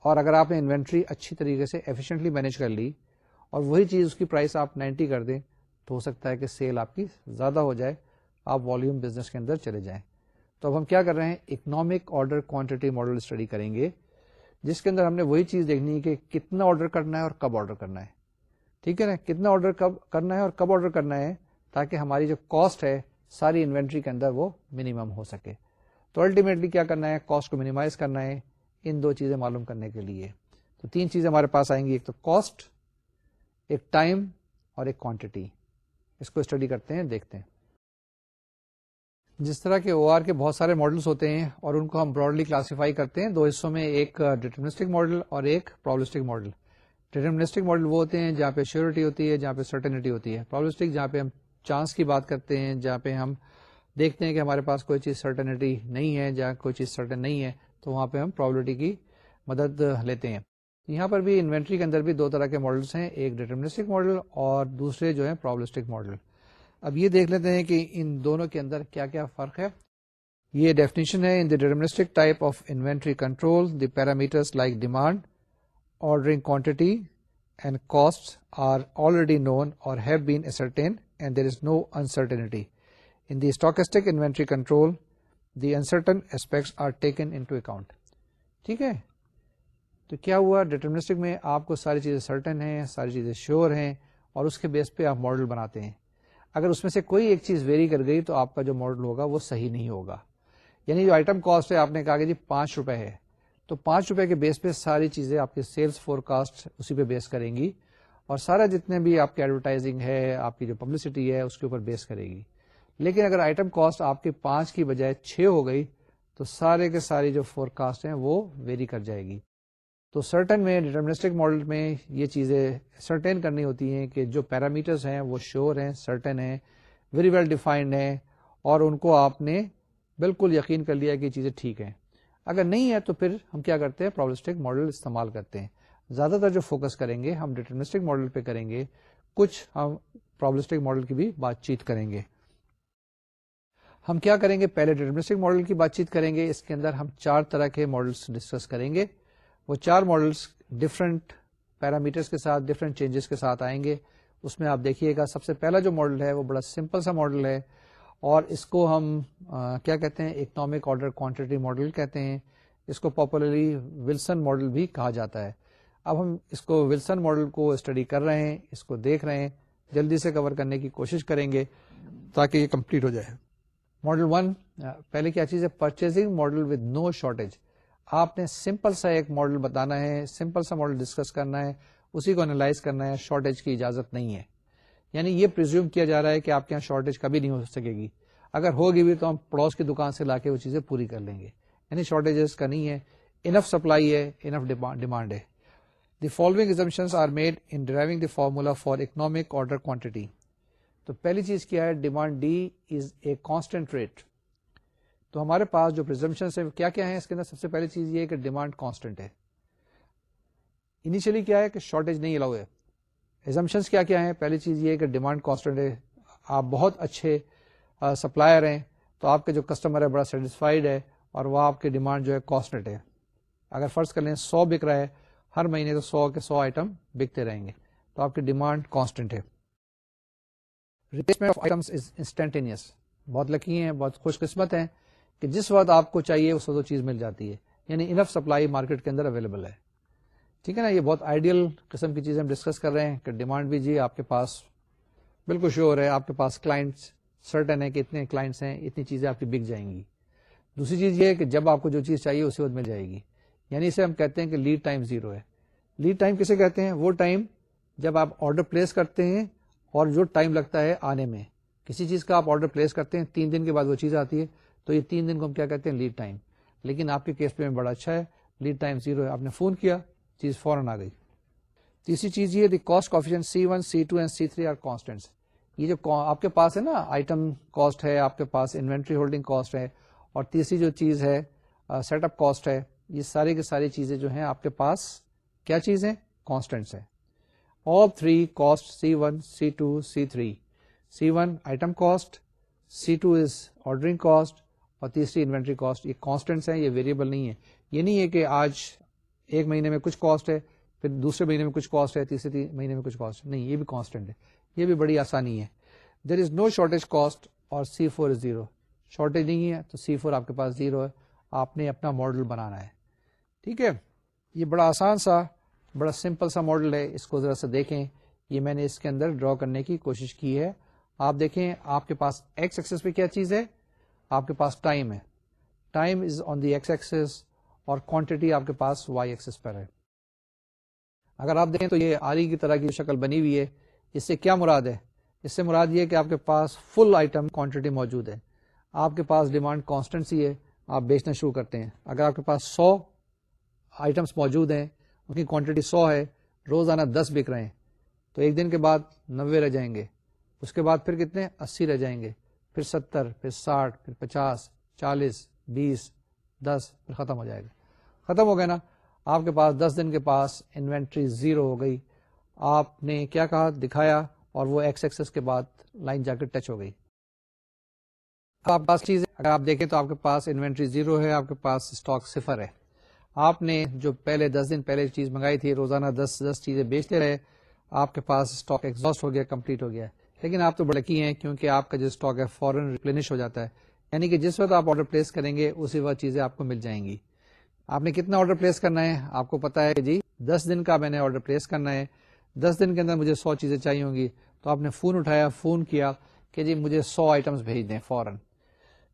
اور اگر آپ نے انوینٹری اچھی طریقے سے ایفیشنٹلی مینج کر لی، اور وہی چیز اس کی پرائس آپ نائنٹی کر دیں، تو ہو سکتا ہے کہ سیل آپ کی زیادہ ہو جائے، آپ والیوم بزنس کے اندر چلے جائیں۔ تو اب ہم کیا کر رہے ہیں؟ Economic order quantity model study کریں گے، جس کے اندر ہم نے وہی چیز دیکھنی ہے کہ کتنا آرڈر کرنا ہے اور کب آرڈر کرنا ہے۔ ٹھیک ہے نا؟ کتنا آرڈر کب کرنا ہے اور کب آرڈر کرنا ہے؟ تاکہ ہماری جو کاسٹ ہے ساری انوینٹری کے اندر وہ منیمم ہو سکے۔ تو الٹیمیٹلی کیا کرنا ہے؟ کاسٹ کو منیمائز کرنا ہے ان دو چیزیں معلوم کرنے کے لیے۔ تو تین چیزیں ہمارے پاس آئیں گی، ایک تو کاسٹ ایک ٹائم اور ایک کوانٹٹی اس کو اسٹڈی کرتے ہیں، دیکھتے ہیں۔ جس طرح کے او آر کے بہت سارے ماڈلس ہوتے ہیں اور ان کو ہم براڈلی کلاسیفائی کرتے ہیں، دو حصوں میں ایک ڈیٹرمنسٹک ماڈل اور ایک پرابلسٹک ماڈل ڈیٹرمنسٹک ماڈل وہ ہوتے ہیں جہاں پہ شیورٹی ہوتی ہے، جہاں پہ سرٹنٹی ہوتی ہے۔ پرابلسٹک جہاں پہ ہم چانس کی بات کرتے ہیں، جہاں پہ ہم دیکھتے ہیں کہ ہمارے پاس کوئی چیز سرٹنٹی نہیں ہے، جہاں کوئی چیز سرٹن نہیں ہے، تو وہاں پہ ہم پرابلٹی کی مدد لیتے ہیں۔ یہاں پر بھی انوینٹری کے اندر بھی دو طرح کے ماڈلس ہیں، ایک ڈیٹرمنسٹک ماڈل اور دوسرے جو ہیں پرابلسٹک ماڈل اب یہ دیکھ لیتے ہیں کہ ان دونوں کے اندر کیا کیا فرق ہے۔ یہ ڈیفینیشن ہے in the deterministic type of inventory control the parameters like demand ordering quantity and cost are already known اور have been ascertain and there is no uncertainty in the stochastic inventory control the uncertain aspects are taken in account ٹھیک ہے تو کیا ہوا deterministic میں آپ کو ساری چیزیں سرٹن ہیں ساری چیزیں شیور ہیں اور اس کے بیس پہ آپ ماڈل بناتے ہیں اگر اس میں سے کوئی ایک چیز ویری کر گئی تو آپ کا جو ماڈل ہوگا وہ صحیح نہیں ہوگا یعنی جو آئٹم کاسٹ ہے آپ نے کہا کہ جی پانچ روپے ہے تو پانچ روپے کے بیس پہ ساری چیزیں آپ کے سیلس فور کاسٹ اسی پہ بیس کریں گی اور سارا جتنے بھی آپ کی ایڈورٹائزنگ ہے، آپ کی جو پبلسٹی ہے، اس کے اوپر بیس کرے گی۔ لیکن اگر آئٹم کاسٹ آپ کے پانچ کی بجائے چھ ہو گئی، تو سارے کے ساری جو فور کاسٹ ہیں، وہ ویری کر جائے گی۔ تو سرٹن میں ڈیٹرمنسٹک ماڈل میں یہ چیزیں سرٹین کرنی ہوتی ہیں کہ جو پیرامیٹرز ہیں، وہ شیور ہیں سرٹن ہیں ویری ویل ڈیفائنڈ ہیں، اور ان کو آپ نے بالکل یقین کر لیا کہ یہ چیزیں ٹھیک ہیں۔ اگر نہیں ہے، تو پھر ہم کیا کرتے ہیں؟ پرابلسٹک ماڈل استعمال کرتے ہیں۔ زیادہ تر جو فوکس کریں گے ہم ڈیٹرمسٹک ماڈل پہ کریں گے کچھ ہم پرابلسٹک ماڈل کی بھی بات چیت کریں گے۔ ہم کیا کریں گے؟ پہلے ڈیٹرمسٹک ماڈل کی بات چیت کریں گے اس کے اندر ہم چار طرح کے ماڈلس ڈسکس کریں گے۔ وہ چار ماڈلس ڈفرنٹ پیرامیٹرس کے ساتھ ڈفرنٹ چینجز کے ساتھ آئیں گے۔ اس میں آپ دیکھیے گا سب سے پہلا جو ماڈل ہے وہ بڑا سمپل سا ماڈل ہے۔ اور اس کو ہم آ, کیا کہتے ہیں؟ اکنامک آرڈر کوانٹٹی ماڈل کہتے ہیں۔ اس کو پاپولرلی ولسن ماڈل بھی کہا جاتا ہے۔ اب ہم اس کو ولسن ماڈل کو اسٹڈی کر رہے ہیں، اس کو دیکھ رہے ہیں، جلدی سے کور کرنے کی کوشش کریں گے تاکہ یہ کمپلیٹ ہو جائے۔ ماڈل ون، پہلے کیا چیز ہے؟ Purchasing model with no shortage آپ نے سمپل سا ایک ماڈل بتانا ہے، سمپل سا ماڈل ڈسکس کرنا ہے، اسی کو انالائز کرنا ہے شارٹیج کی اجازت نہیں ہے۔ یعنی یہ پرزیوم کیا جا رہا ہے کہ آپ کے یہاں شارٹیج کبھی نہیں ہو سکے گی۔ اگر ہوگی بھی تو ہم پڑوس کی دکان سے لا کے وہ چیزیں پوری کر لیں گے۔ یعنی شارٹیجز کا نہیں ہے انف سپلائی ہے انف ڈیمانڈ ہے۔ The following are made in deriving the formula for economic order quantity تو پہلی چیز کیا ہے؟ Demand D is a constant rate تو ہمارے پاس جو ہے کیا کیا ہے اس کے اندر سب سے پہلی چیز یہ ہے کہ ڈیمانڈ کانسٹنٹ ہے۔ انیشلی کیا ہے کہ شارٹیج نہیں الاؤ ہے۔ ایزمپشنس کیا کیا ہے پہلی چیز یہ ہے کہ ڈیمانڈ کانسٹنٹ ہے۔ آپ بہت اچھے سپلائر ہیں۔ تو آپ کے جو کسٹمر ہے، بڑا سیٹسفائڈ ہے اور وہ آپ کی ڈیمانڈ جو ہے کاسٹنٹ ہے۔ اگر فرض کر لیں، سو بک رہا ہے ہر مہینے تو سو کے سو آئٹم بکتے رہیں گے۔ تو آپ کی ڈیمانڈ کانسٹنٹ ہے۔ Replacement of items is instantaneous بہت لکی ہیں، بہت خوش قسمت ہیں کہ جس وقت آپ کو چاہیے اس وقت وہ چیز مل جاتی ہے۔ یعنی انف سپلائی مارکیٹ کے اندر اویلیبل ہے۔ ٹھیک ہے نا؟ یہ بہت آئیڈیل قسم کی چیزیں ہم ڈسکس کر رہے ہیں کہ ڈیمانڈ بھی جی آپ کے پاس بالکل شیور ہے۔ آپ کے پاس کلائنٹس سرٹن ہے کہ اتنے کلائنٹس ہیں، اتنی چیزیں آپ کی بک جائیں گی۔ دوسری چیز یہ ہے کہ جب آپ کو جو چیز چاہیے اسی وقت مل جائے گی۔ یعنی اسے ہم کہتے ہیں کہ لیڈ ٹائم زیرو ہے۔ لیڈ ٹائم کسے کہتے ہیں؟ وہ ٹائم جب آپ آرڈر پلیس کرتے ہیں اور جو ٹائم لگتا ہے آنے میں۔ کسی چیز کا آپ آرڈر پلیس کرتے ہیں، تین دن کے بعد وہ چیز آتی ہے، تو یہ تین دن کو ہم کیا کہتے ہیں؟ لیڈ ٹائم لیکن آپ کے کیس میں بڑا اچھا ہے۔ لیڈ ٹائم زیرو ہے۔ آپ نے فون کیا، چیز فوراً آ گئی۔ تیسری چیز یہ the cost آفیشن C one C two and C three are constant یہ جو آپ کے پاس ہے نا آئٹم کاسٹ ہے، آپ کے پاس انوینٹری ہولڈنگ کاسٹ ہے۔ اور تیسری جو چیز ہے سیٹ اپ کاسٹ ہے۔ یہ ساری کی ساری چیزیں جو ہیں آپ کے پاس کیا چیزیں کانسٹینٹس ہے all three cost C one C two C three C one item cost C two is ordering cost اور تیسری انوینٹری کاسٹ یہ کانسٹینٹس ہیں، یہ ویریبل نہیں ہے یہ نہیں ہے کہ آج ایک مہینے میں کچھ کاسٹ ہے، پھر دوسرے مہینے میں کچھ کاسٹ ہے، تیسرے مہینے میں کچھ کاسٹ نہیں، یہ بھی کانسٹینٹ ہے۔ یہ بھی بڑی آسانی ہے۔ دیر از نو شارٹیج کاسٹ اور C four is zero shortage نہیں ہے، تو سی فور آپ کے پاس زیرو ہے۔ آپ نے اپنا ماڈل بنانا ہے۔ ٹھیک ہے؟ یہ بڑا آسان سا، بڑا سمپل سا ماڈل ہے، اس کو ذرا سے دیکھیں۔ یہ میں نے اس کے اندر ڈرا کرنے کی کوشش کی ہے۔ آپ دیکھیں، آپ کے پاس ایکس ایکسس پہ کیا چیز ہے؟ آپ کے پاس ٹائم ہے۔ Time is on the X axis اور کوانٹٹی آپ کے پاس وائی ایکسس پر ہے۔ اگر آپ دیکھیں تو یہ آری کی طرح کی شکل بنی ہوئی ہے۔ اس سے کیا مراد ہے؟ اس سے مراد یہ کہ آپ کے پاس فل آئٹم کوانٹٹی موجود ہے۔ آپ کے پاس ڈیمانڈ کانسٹنسی ہے۔ آپ بیچنا شروع کرتے ہیں۔ اگر آپ کے پاس سو آئٹمس موجود ہیں، ان کی کوانٹٹی سو ہے، روزانہ دس بک رہے ہیں۔ تو ایک دن کے بعد نوے رہ جائیں گے۔ اس کے بعد پھر کتنے؟ اسی رہ جائیں گے۔ پھر ستر، پھر ساٹھ، پھر پچاس، چالیس، بیس، دس، پھر ختم ہو جائے گا۔ ختم ہو گیا نا؟ آپ کے پاس دس دن کے پاس انوینٹری زیرو ہو گئی۔ آپ نے کیا کہا؟ دکھایا اور وہ ایکس ایکسس کے بعد لائن جا کے ٹچ ہو گئی۔ آپ پاس چیز اگر آپ دیکھیں تو آپ کے پاس انوینٹری زیرو ہے، آپ کے پاس اسٹاک صفر ہے۔ آپ نے جو پہلے دس دن پہلے چیز منگائی تھی، روزانہ دس دس چیزیں بیچتے رہے، آپ کے پاس اسٹاک ایگزاسٹ ہو گیا کمپلیٹ ہو گیا۔ لیکن آپ تو بڑکی ہیں کیونکہ آپ کا جو اسٹاک ہے فورن ریپلینش ہو جاتا ہے۔ یعنی کہ جس وقت آپ آرڈر پلیس کریں گے، اسی وقت چیزیں آپ کو مل جائیں گی۔ آپ نے کتنا آرڈر پلیس کرنا ہے؟ آپ کو پتا ہے کہ جی دس دن کا میں نے آرڈر پلیس کرنا ہے۔ دس دن کے اندر مجھے سو چیزیں چاہیے ہوں گی۔ تو آپ نے فون اٹھایا فون کیا کہ جی مجھے سو آئٹمس بھیج دیں فوراً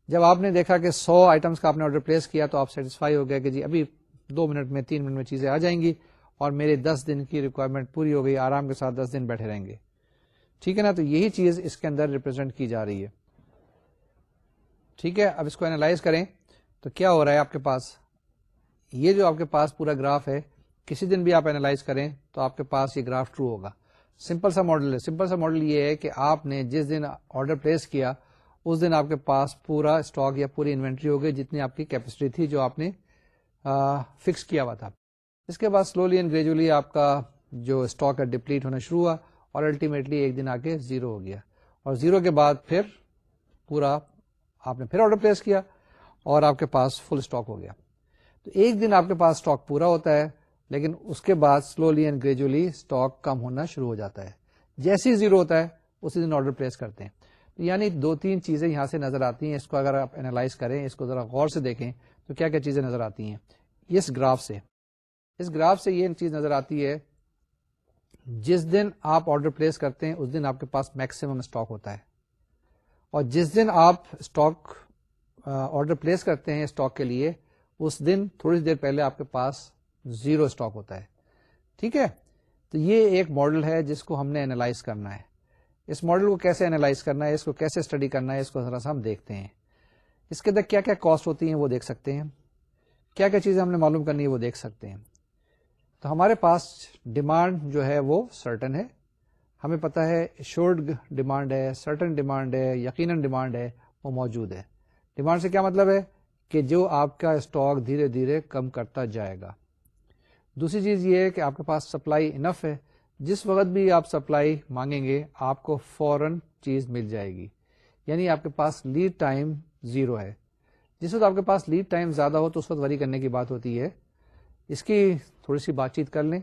جب آپ نے دیکھا کہ سو آئٹمس کا آپ نے آرڈر پلیس کیا تو آپ سیٹسفائی ہو گیا کہ جی ابھی دو منٹ میں، تین منٹ میں چیزیں آ جائیں گی اور میرے دس دن کی ریکوائرمنٹ پوری ہو گئی، آرام کے ساتھ دس دن بیٹھے رہیں گے۔ ٹھیک ہے نا؟ تو یہی چیز اس کے اندر ریپرزینٹ کی جا رہی ہے۔ ٹھیک ہے؟ اب اس کو اینالائز کریں۔ تو کیا ہو رہا ہے آپ کے پاس؟ یہ جو آپ کے پاس پورا گراف ہے، کسی دن بھی آپ اینالائز کریں تو آپ کے پاس یہ گراف ٹرو ہوگا۔ سمپل سا ماڈل ہے۔ سمپل سا ماڈل یہ ہے کہ آپ نے جس دن آرڈر پلیس کیا، اس دن آپ کے پاس پورا اسٹاک یا پوری انوینٹری ہو گئی جتنی آپ کی کیپیسٹی تھی جو آپ نے فکس کیا ہوا تھا۔ اس کے بعد سلولی اینڈ گریجولی آپ کا جو اسٹاک ہے ڈپلیٹ ہونا شروع ہوا اور الٹیمیٹلی ایک دن آ کے زیرو ہو گیا۔ اور زیرو کے بعد پھر پورا آپ نے پھر آرڈر پلیس کیا اور آپ کے پاس فل اسٹاک ہو گیا۔ تو ایک دن آپ کے پاس اسٹاک پورا ہوتا ہے، لیکن اس کے بعد سلولی اینڈ گریجولی اسٹاک کم ہونا شروع ہو جاتا ہے۔ جیسے ہی زیرو ہوتا ہے، اسی دن آرڈر پلیس کرتے ہیں۔ یعنی دو تین چیزیں یہاں سے نظر آتی ہیں، اس کو اگر آپ اینالائز کریں، اس کو ذرا غور سے دیکھیں۔ تو کیا کیا چیزیں نظر آتی ہیں؟ اس گراف سے۔ اس گراف سے یہ چیز نظر آتی ہے، جس دن آپ آرڈر پلیس کرتے ہیں، اس دن آپ کے پاس میکسیمم اسٹاک ہوتا ہے۔ اور جس دن آپ اسٹاک آرڈر پلیس کرتے ہیں اسٹاک کے لیے، اس دن تھوڑی دیر پہلے آپ کے پاس زیرو اسٹاک ہوتا ہے۔ ٹھیک ہے؟ تو یہ ایک ماڈل ہے جس کو ہم نے اینالائز کرنا ہے۔ اس ماڈل کو کیسے اینالائز کرنا ہے؟ اس کو کیسے اسٹڈی کرنا ہے؟ اس کو ذرا سا ہم دیکھتے ہیں۔ اس کے اندر کیا کیا کاسٹ ہوتی ہیں وہ دیکھ سکتے ہیں۔ کیا کیا چیزیں ہم نے معلوم کرنی ہے وہ دیکھ سکتے ہیں۔ تو ہمارے پاس ڈیمانڈ جو ہے وہ سرٹن ہے۔ ہمیں پتا ہے شورڈ ڈیمانڈ ہے سرٹن ڈیمانڈ ہے، یقیناً ڈیمانڈ ہے، وہ موجود ہے۔ ڈیمانڈ سے کیا مطلب ہے؟ کہ جو آپ کا اسٹاک دھیرے دھیرے کم کرتا جائے گا۔ دوسری چیز یہ ہے کہ آپ کے پاس سپلائی انف ہے۔ جس وقت بھی آپ سپلائی مانگیں گے، آپ کو فورن چیز مل جائے گی۔ یعنی آپ کے پاس لیڈ ٹائم زیرو ہے۔ جس وقت آپ کے پاس لیڈ ٹائم زیادہ ہو تو اس وقت وری کرنے کی بات ہوتی ہے۔ اس کی تھوڑی سی بات چیت کر لیں۔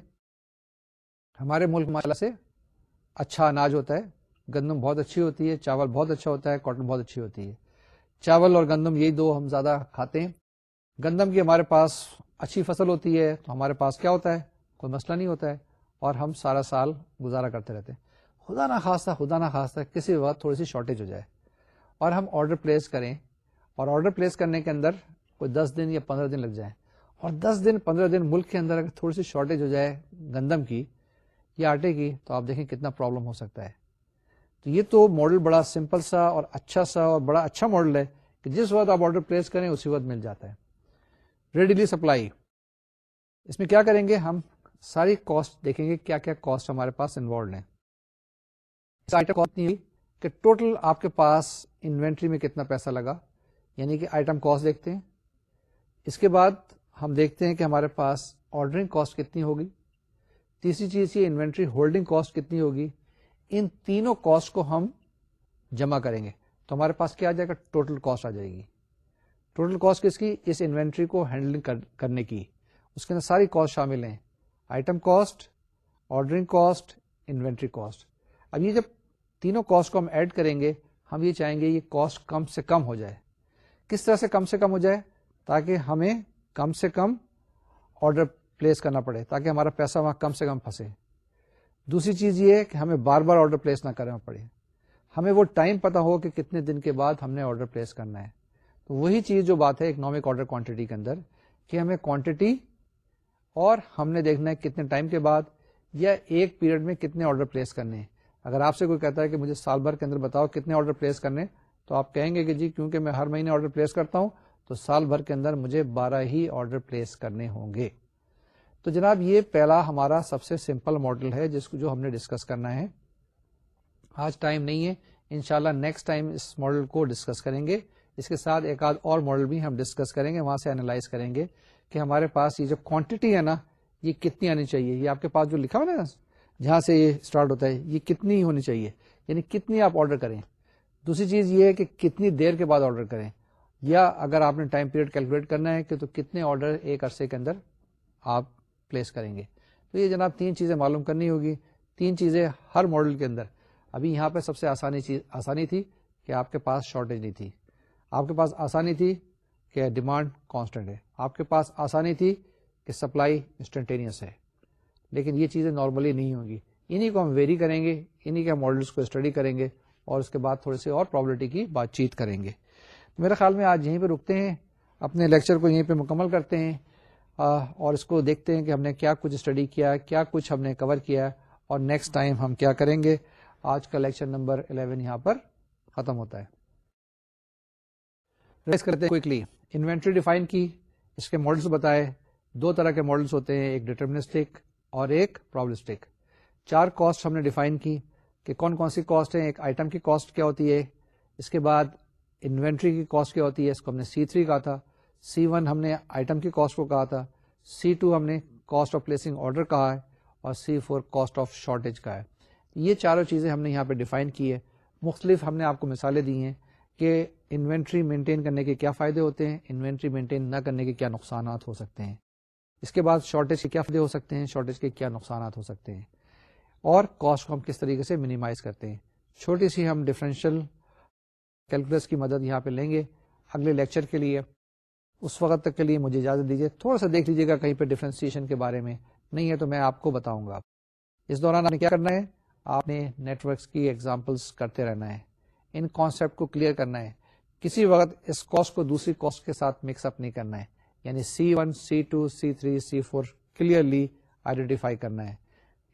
ہمارے ملک ماشاء سے اچھا اناج ہوتا ہے۔ گندم بہت اچھی ہوتی ہے، چاول بہت اچھا ہوتا ہے کاٹن بہت اچھی ہوتی ہے۔ چاول اور گندم یہی دو ہم زیادہ کھاتے ہیں۔ گندم کی ہمارے پاس اچھی فصل ہوتی ہے تو ہمارے پاس کیا ہوتا ہے؟ کوئی مسئلہ نہیں ہوتا ہے۔ اور ہم سارا سال گزارا کرتے رہتے ہیں۔ خدا نہ خاص تھا خدا نہ خاص تھا کسی وقت تھوڑی سی شارٹیج ہو جائے۔ اور ہم آرڈر پلیس کریں۔ اور آرڈر پلیس کرنے کے اندر کوئی دس دن یا پندرہ دن لگ جائیں۔ اور دس دن، پندرہ دن ملک کے اندر اگر تھوڑی سی شارٹیج ہو جائے گندم کی یا آٹے کی، تو آپ دیکھیں کتنا پرابلم ہو سکتا ہے۔ تو یہ تو ماڈل بڑا سمپل سا اور اچھا سا اور بڑا اچھا ماڈل ہے کہ جس وقت آپ آرڈر پلیس کریں، اسی وقت مل جاتا ہے۔ ریڈیلی سپلائی اس میں کیا کریں گے؟ ہم ساری کاسٹ دیکھیں گے کیا کیا کاسٹ ہمارے پاس انوالوڈ ہیں۔ کہ ٹوٹل آپ کے پاس انوینٹری میں کتنا پیسہ لگا۔ یعنی کہ آئٹم کاسٹ دیکھتے ہیں۔ اس کے بعد ہم دیکھتے ہیں کہ ہمارے پاس آرڈرنگ کاسٹ کتنی ہوگی۔ تیسری چیز یہ انوینٹری ہولڈنگ کاسٹ کتنی ہوگی۔ ان تینوں کاسٹ کو ہم جمع کریں گے۔ تو ہمارے پاس کیا آ جائے گا؟ ٹوٹل کاسٹ آ جائے گی۔ ٹوٹل کاسٹ کس کی؟ اس انوینٹری کو ہینڈلنگ کرنے کی۔ اس کے اندر ساری کاسٹ شامل ہیں۔ Item cost ordering cost inventory cost اب یہ جب تینوں کاسٹ کو ہم ایڈ کریں گے، ہم یہ چاہیں گے یہ کاسٹ کم سے کم ہو جائے۔ کس طرح سے کم سے کم ہو جائے تاکہ ہمیں کم سے کم آرڈر پلیس کرنا پڑے، تاکہ ہمارا پیسہ وہاں کم سے کم پھنسے۔ دوسری چیز یہ ہے کہ ہمیں بار بار آرڈر پلیس نہ کرنا پڑے۔ ہمیں وہ ٹائم پتا ہو کہ کتنے دن کے بعد ہم نے آرڈر پلیس کرنا ہے۔ تو وہی چیز جو بات ہے اکنامک آرڈر کوانٹٹی کے اندر کہ ہمیں کوانٹٹی اور ہم نے دیکھنا ہے کتنے ٹائم کے بعد یا ایک پیریڈ میں کتنے آرڈر پلیس کرنے ہیں۔ اگر آپ سے کوئی کہتا ہے کہ مجھے سال بھر کے اندر بتاؤ کتنے آرڈر پلیس کرنے تو آپ کہیں گے کہ جی کیونکہ میں ہر مہینے آرڈر پلیس کرتا ہوں، تو سال بھر کے اندر مجھے بارہ ہی آرڈر پلیس کرنے ہوں گے۔ تو جناب، یہ پہلا ہمارا سب سے سمپل ماڈل ہے جس کو جو ہم نے ڈسکس کرنا ہے۔ آج ٹائم نہیں ہے، انشاءاللہ شاء نیکسٹ ٹائم اس ماڈل کو ڈسکس کریں گے۔ اس کے ساتھ ایک آدھ اور ماڈل بھی ہم ڈسکس کریں گے، وہاں سے اینالائز کریں گے کہ ہمارے پاس یہ جو کوانٹٹی ہے نا، یہ کتنی آنی چاہیے۔ یہ آپ کے پاس جو لکھا ہوا نا، جہاں سے یہ اسٹارٹ ہوتا ہے، یہ کتنی ہونی چاہیے؟ یعنی کتنی آپ آرڈر کریں۔ دوسری چیز یہ ہے کہ کتنی دیر کے بعد آرڈر کریں یا اگر آپ نے ٹائم پیریڈ کیلکولیٹ کرنا ہے کہ تو کتنے آرڈر ایک عرصے کے اندر آپ پلیس کریں گے۔ تو یہ جناب تین چیزیں معلوم کرنی ہوگی۔ تین چیزیں ہر ماڈل کے اندر۔ ابھی یہاں پہ سب سے آسانی چیز، آسانی تھی کہ آپ کے پاس شارٹیج نہیں تھی۔ آپ کے پاس آسانی تھی کہ ڈیمانڈ کانسٹنٹ ہے۔ آپ کے پاس آسانی تھی کہ سپلائی انسٹنٹینیس ہے۔ لیکن یہ چیزیں نارملی نہیں ہوں گی انہیں کو ہم ویری کریں گے انہیں کے ماڈلس کو اسٹڈی کریں گے۔ اور اس کے بعد تھوڑی سی اور پرابلٹی کی بات چیت کریں گے۔ میرے خیال میں آج یہیں پہ رکتے ہیں، اپنے لیکچر کو یہیں پہ مکمل کرتے ہیں اور اس کو دیکھتے ہیں کہ ہم نے کیا کچھ اسٹڈی کیا کیا کچھ ہم نے کور کیا اور نیکسٹ ٹائم ہم کیا کریں گے۔ آج کا لیکچر نمبر 11 یہاں پر ختم ہوتا ہے۔ کرتے کوئکلی انوینٹری ڈیفائن کی، اس کے ماڈلس بتائے۔ دو طرح کے ماڈلس ہوتے ہیں، ایک ڈیٹرمنسٹک اور ایک پرابلسٹک چار کاسٹ ہم نے ڈیفائن کی۔ کہ کون کون سی کاسٹ ہیں، ایک آئٹم کی کاسٹ کیا ہوتی ہے، اس کے بعد انوینٹری کی کاسٹ کیا ہوتی ہے، اس کو ہم نے سی تھری کہا تھا سی ون ہم نے آئٹم کی کاسٹ کو کہا تھا سی ٹو ہم نے کاسٹ آف پلیسنگ آرڈر کہا ہے، اور C four cost of shortage کا ہے۔ یہ چاروں چیزیں ہم نے یہاں پہ ڈیفائن کی ہے مختلف ہم نے آپ کو مثالیں دی ہیں کہ انوینٹری مینٹین کرنے کے کیا فائدے ہوتے ہیں انوینٹری مینٹین نہ کرنے کے کیا نقصانات ہو سکتے ہیں۔ اس کے بعد شارٹیج کے کیا فائدے ہو سکتے ہیں شارٹیج کے کیا نقصانات ہو سکتے ہیں۔ اور کاسٹ کو ہم کس طریقے سے منیمائز کرتے ہیں۔ چھوٹی سی ہم ڈفرینشیل کیلکولس کی مدد یہاں پہ لیں گے۔ اگلے لیکچر کے لیے، اس وقت تک کے لیے مجھے اجازت دیجیے تھوڑا سا دیکھ لیجیے گا کہیں پہ ڈفرینسیشن کے بارے میں۔ نہیں ہے تو میں آپ کو بتاؤں گا۔ اس دوران آپ نے کیا کرنا ہے؟ آپ نے نیٹورکس کی ایگزامپلس کرتے رہنا ہے۔ ان کانسیپٹ کو کلیئر کرنا ہے۔ کسی وقت اس کاسٹ کو دوسری کاسٹ کے ساتھ مکس اپ نہیں کرنا ہے۔ یعنی C one C two C three C four clearly identify کرنا ہے۔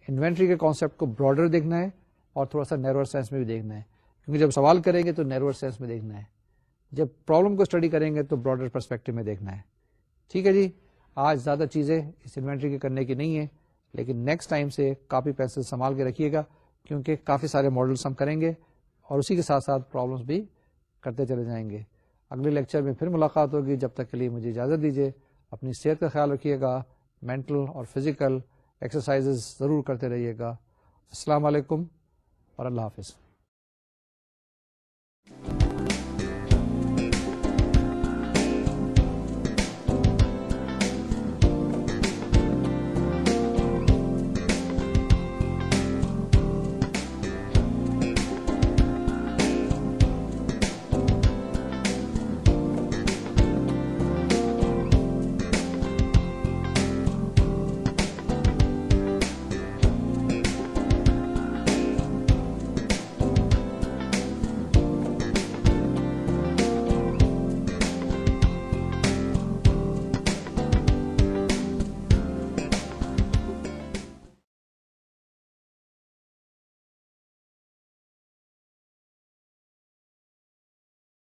انوینٹری کے کانسیپٹ کو براڈر دیکھنا ہے اور تھوڑا سا نیرور سینس میں بھی دیکھنا ہے۔ کیونکہ جب سوال کریں گے تو نیروور سینس میں دیکھنا ہے۔ جب پرابلم کو اسٹڈی کریں گے تو براڈر پرسپیکٹو میں دیکھنا ہے۔ ٹھیک ہے جی؟ آج زیادہ چیزیں اس انوینٹری کے کرنے کی نہیں ہے لیکن نیکسٹ ٹائم سے کاپی پینسل سنبھال کے رکھیے گا، کیونکہ کافی سارے ماڈلس ہم کریں گے اور اسی کے ساتھ ساتھ پرابلمس بھی کرتے چلے جائیں گے۔ اگلے لیکچر میں پھر ملاقات ہوگی۔ جب تک کے لیے مجھے اجازت دیجیے، اپنی صحت کا خیال رکھیے گا مینٹل اور فزیکل ایکسرسائز ضرور کرتے رہیے گا۔ السلام علیکم اور اللہ حافظ۔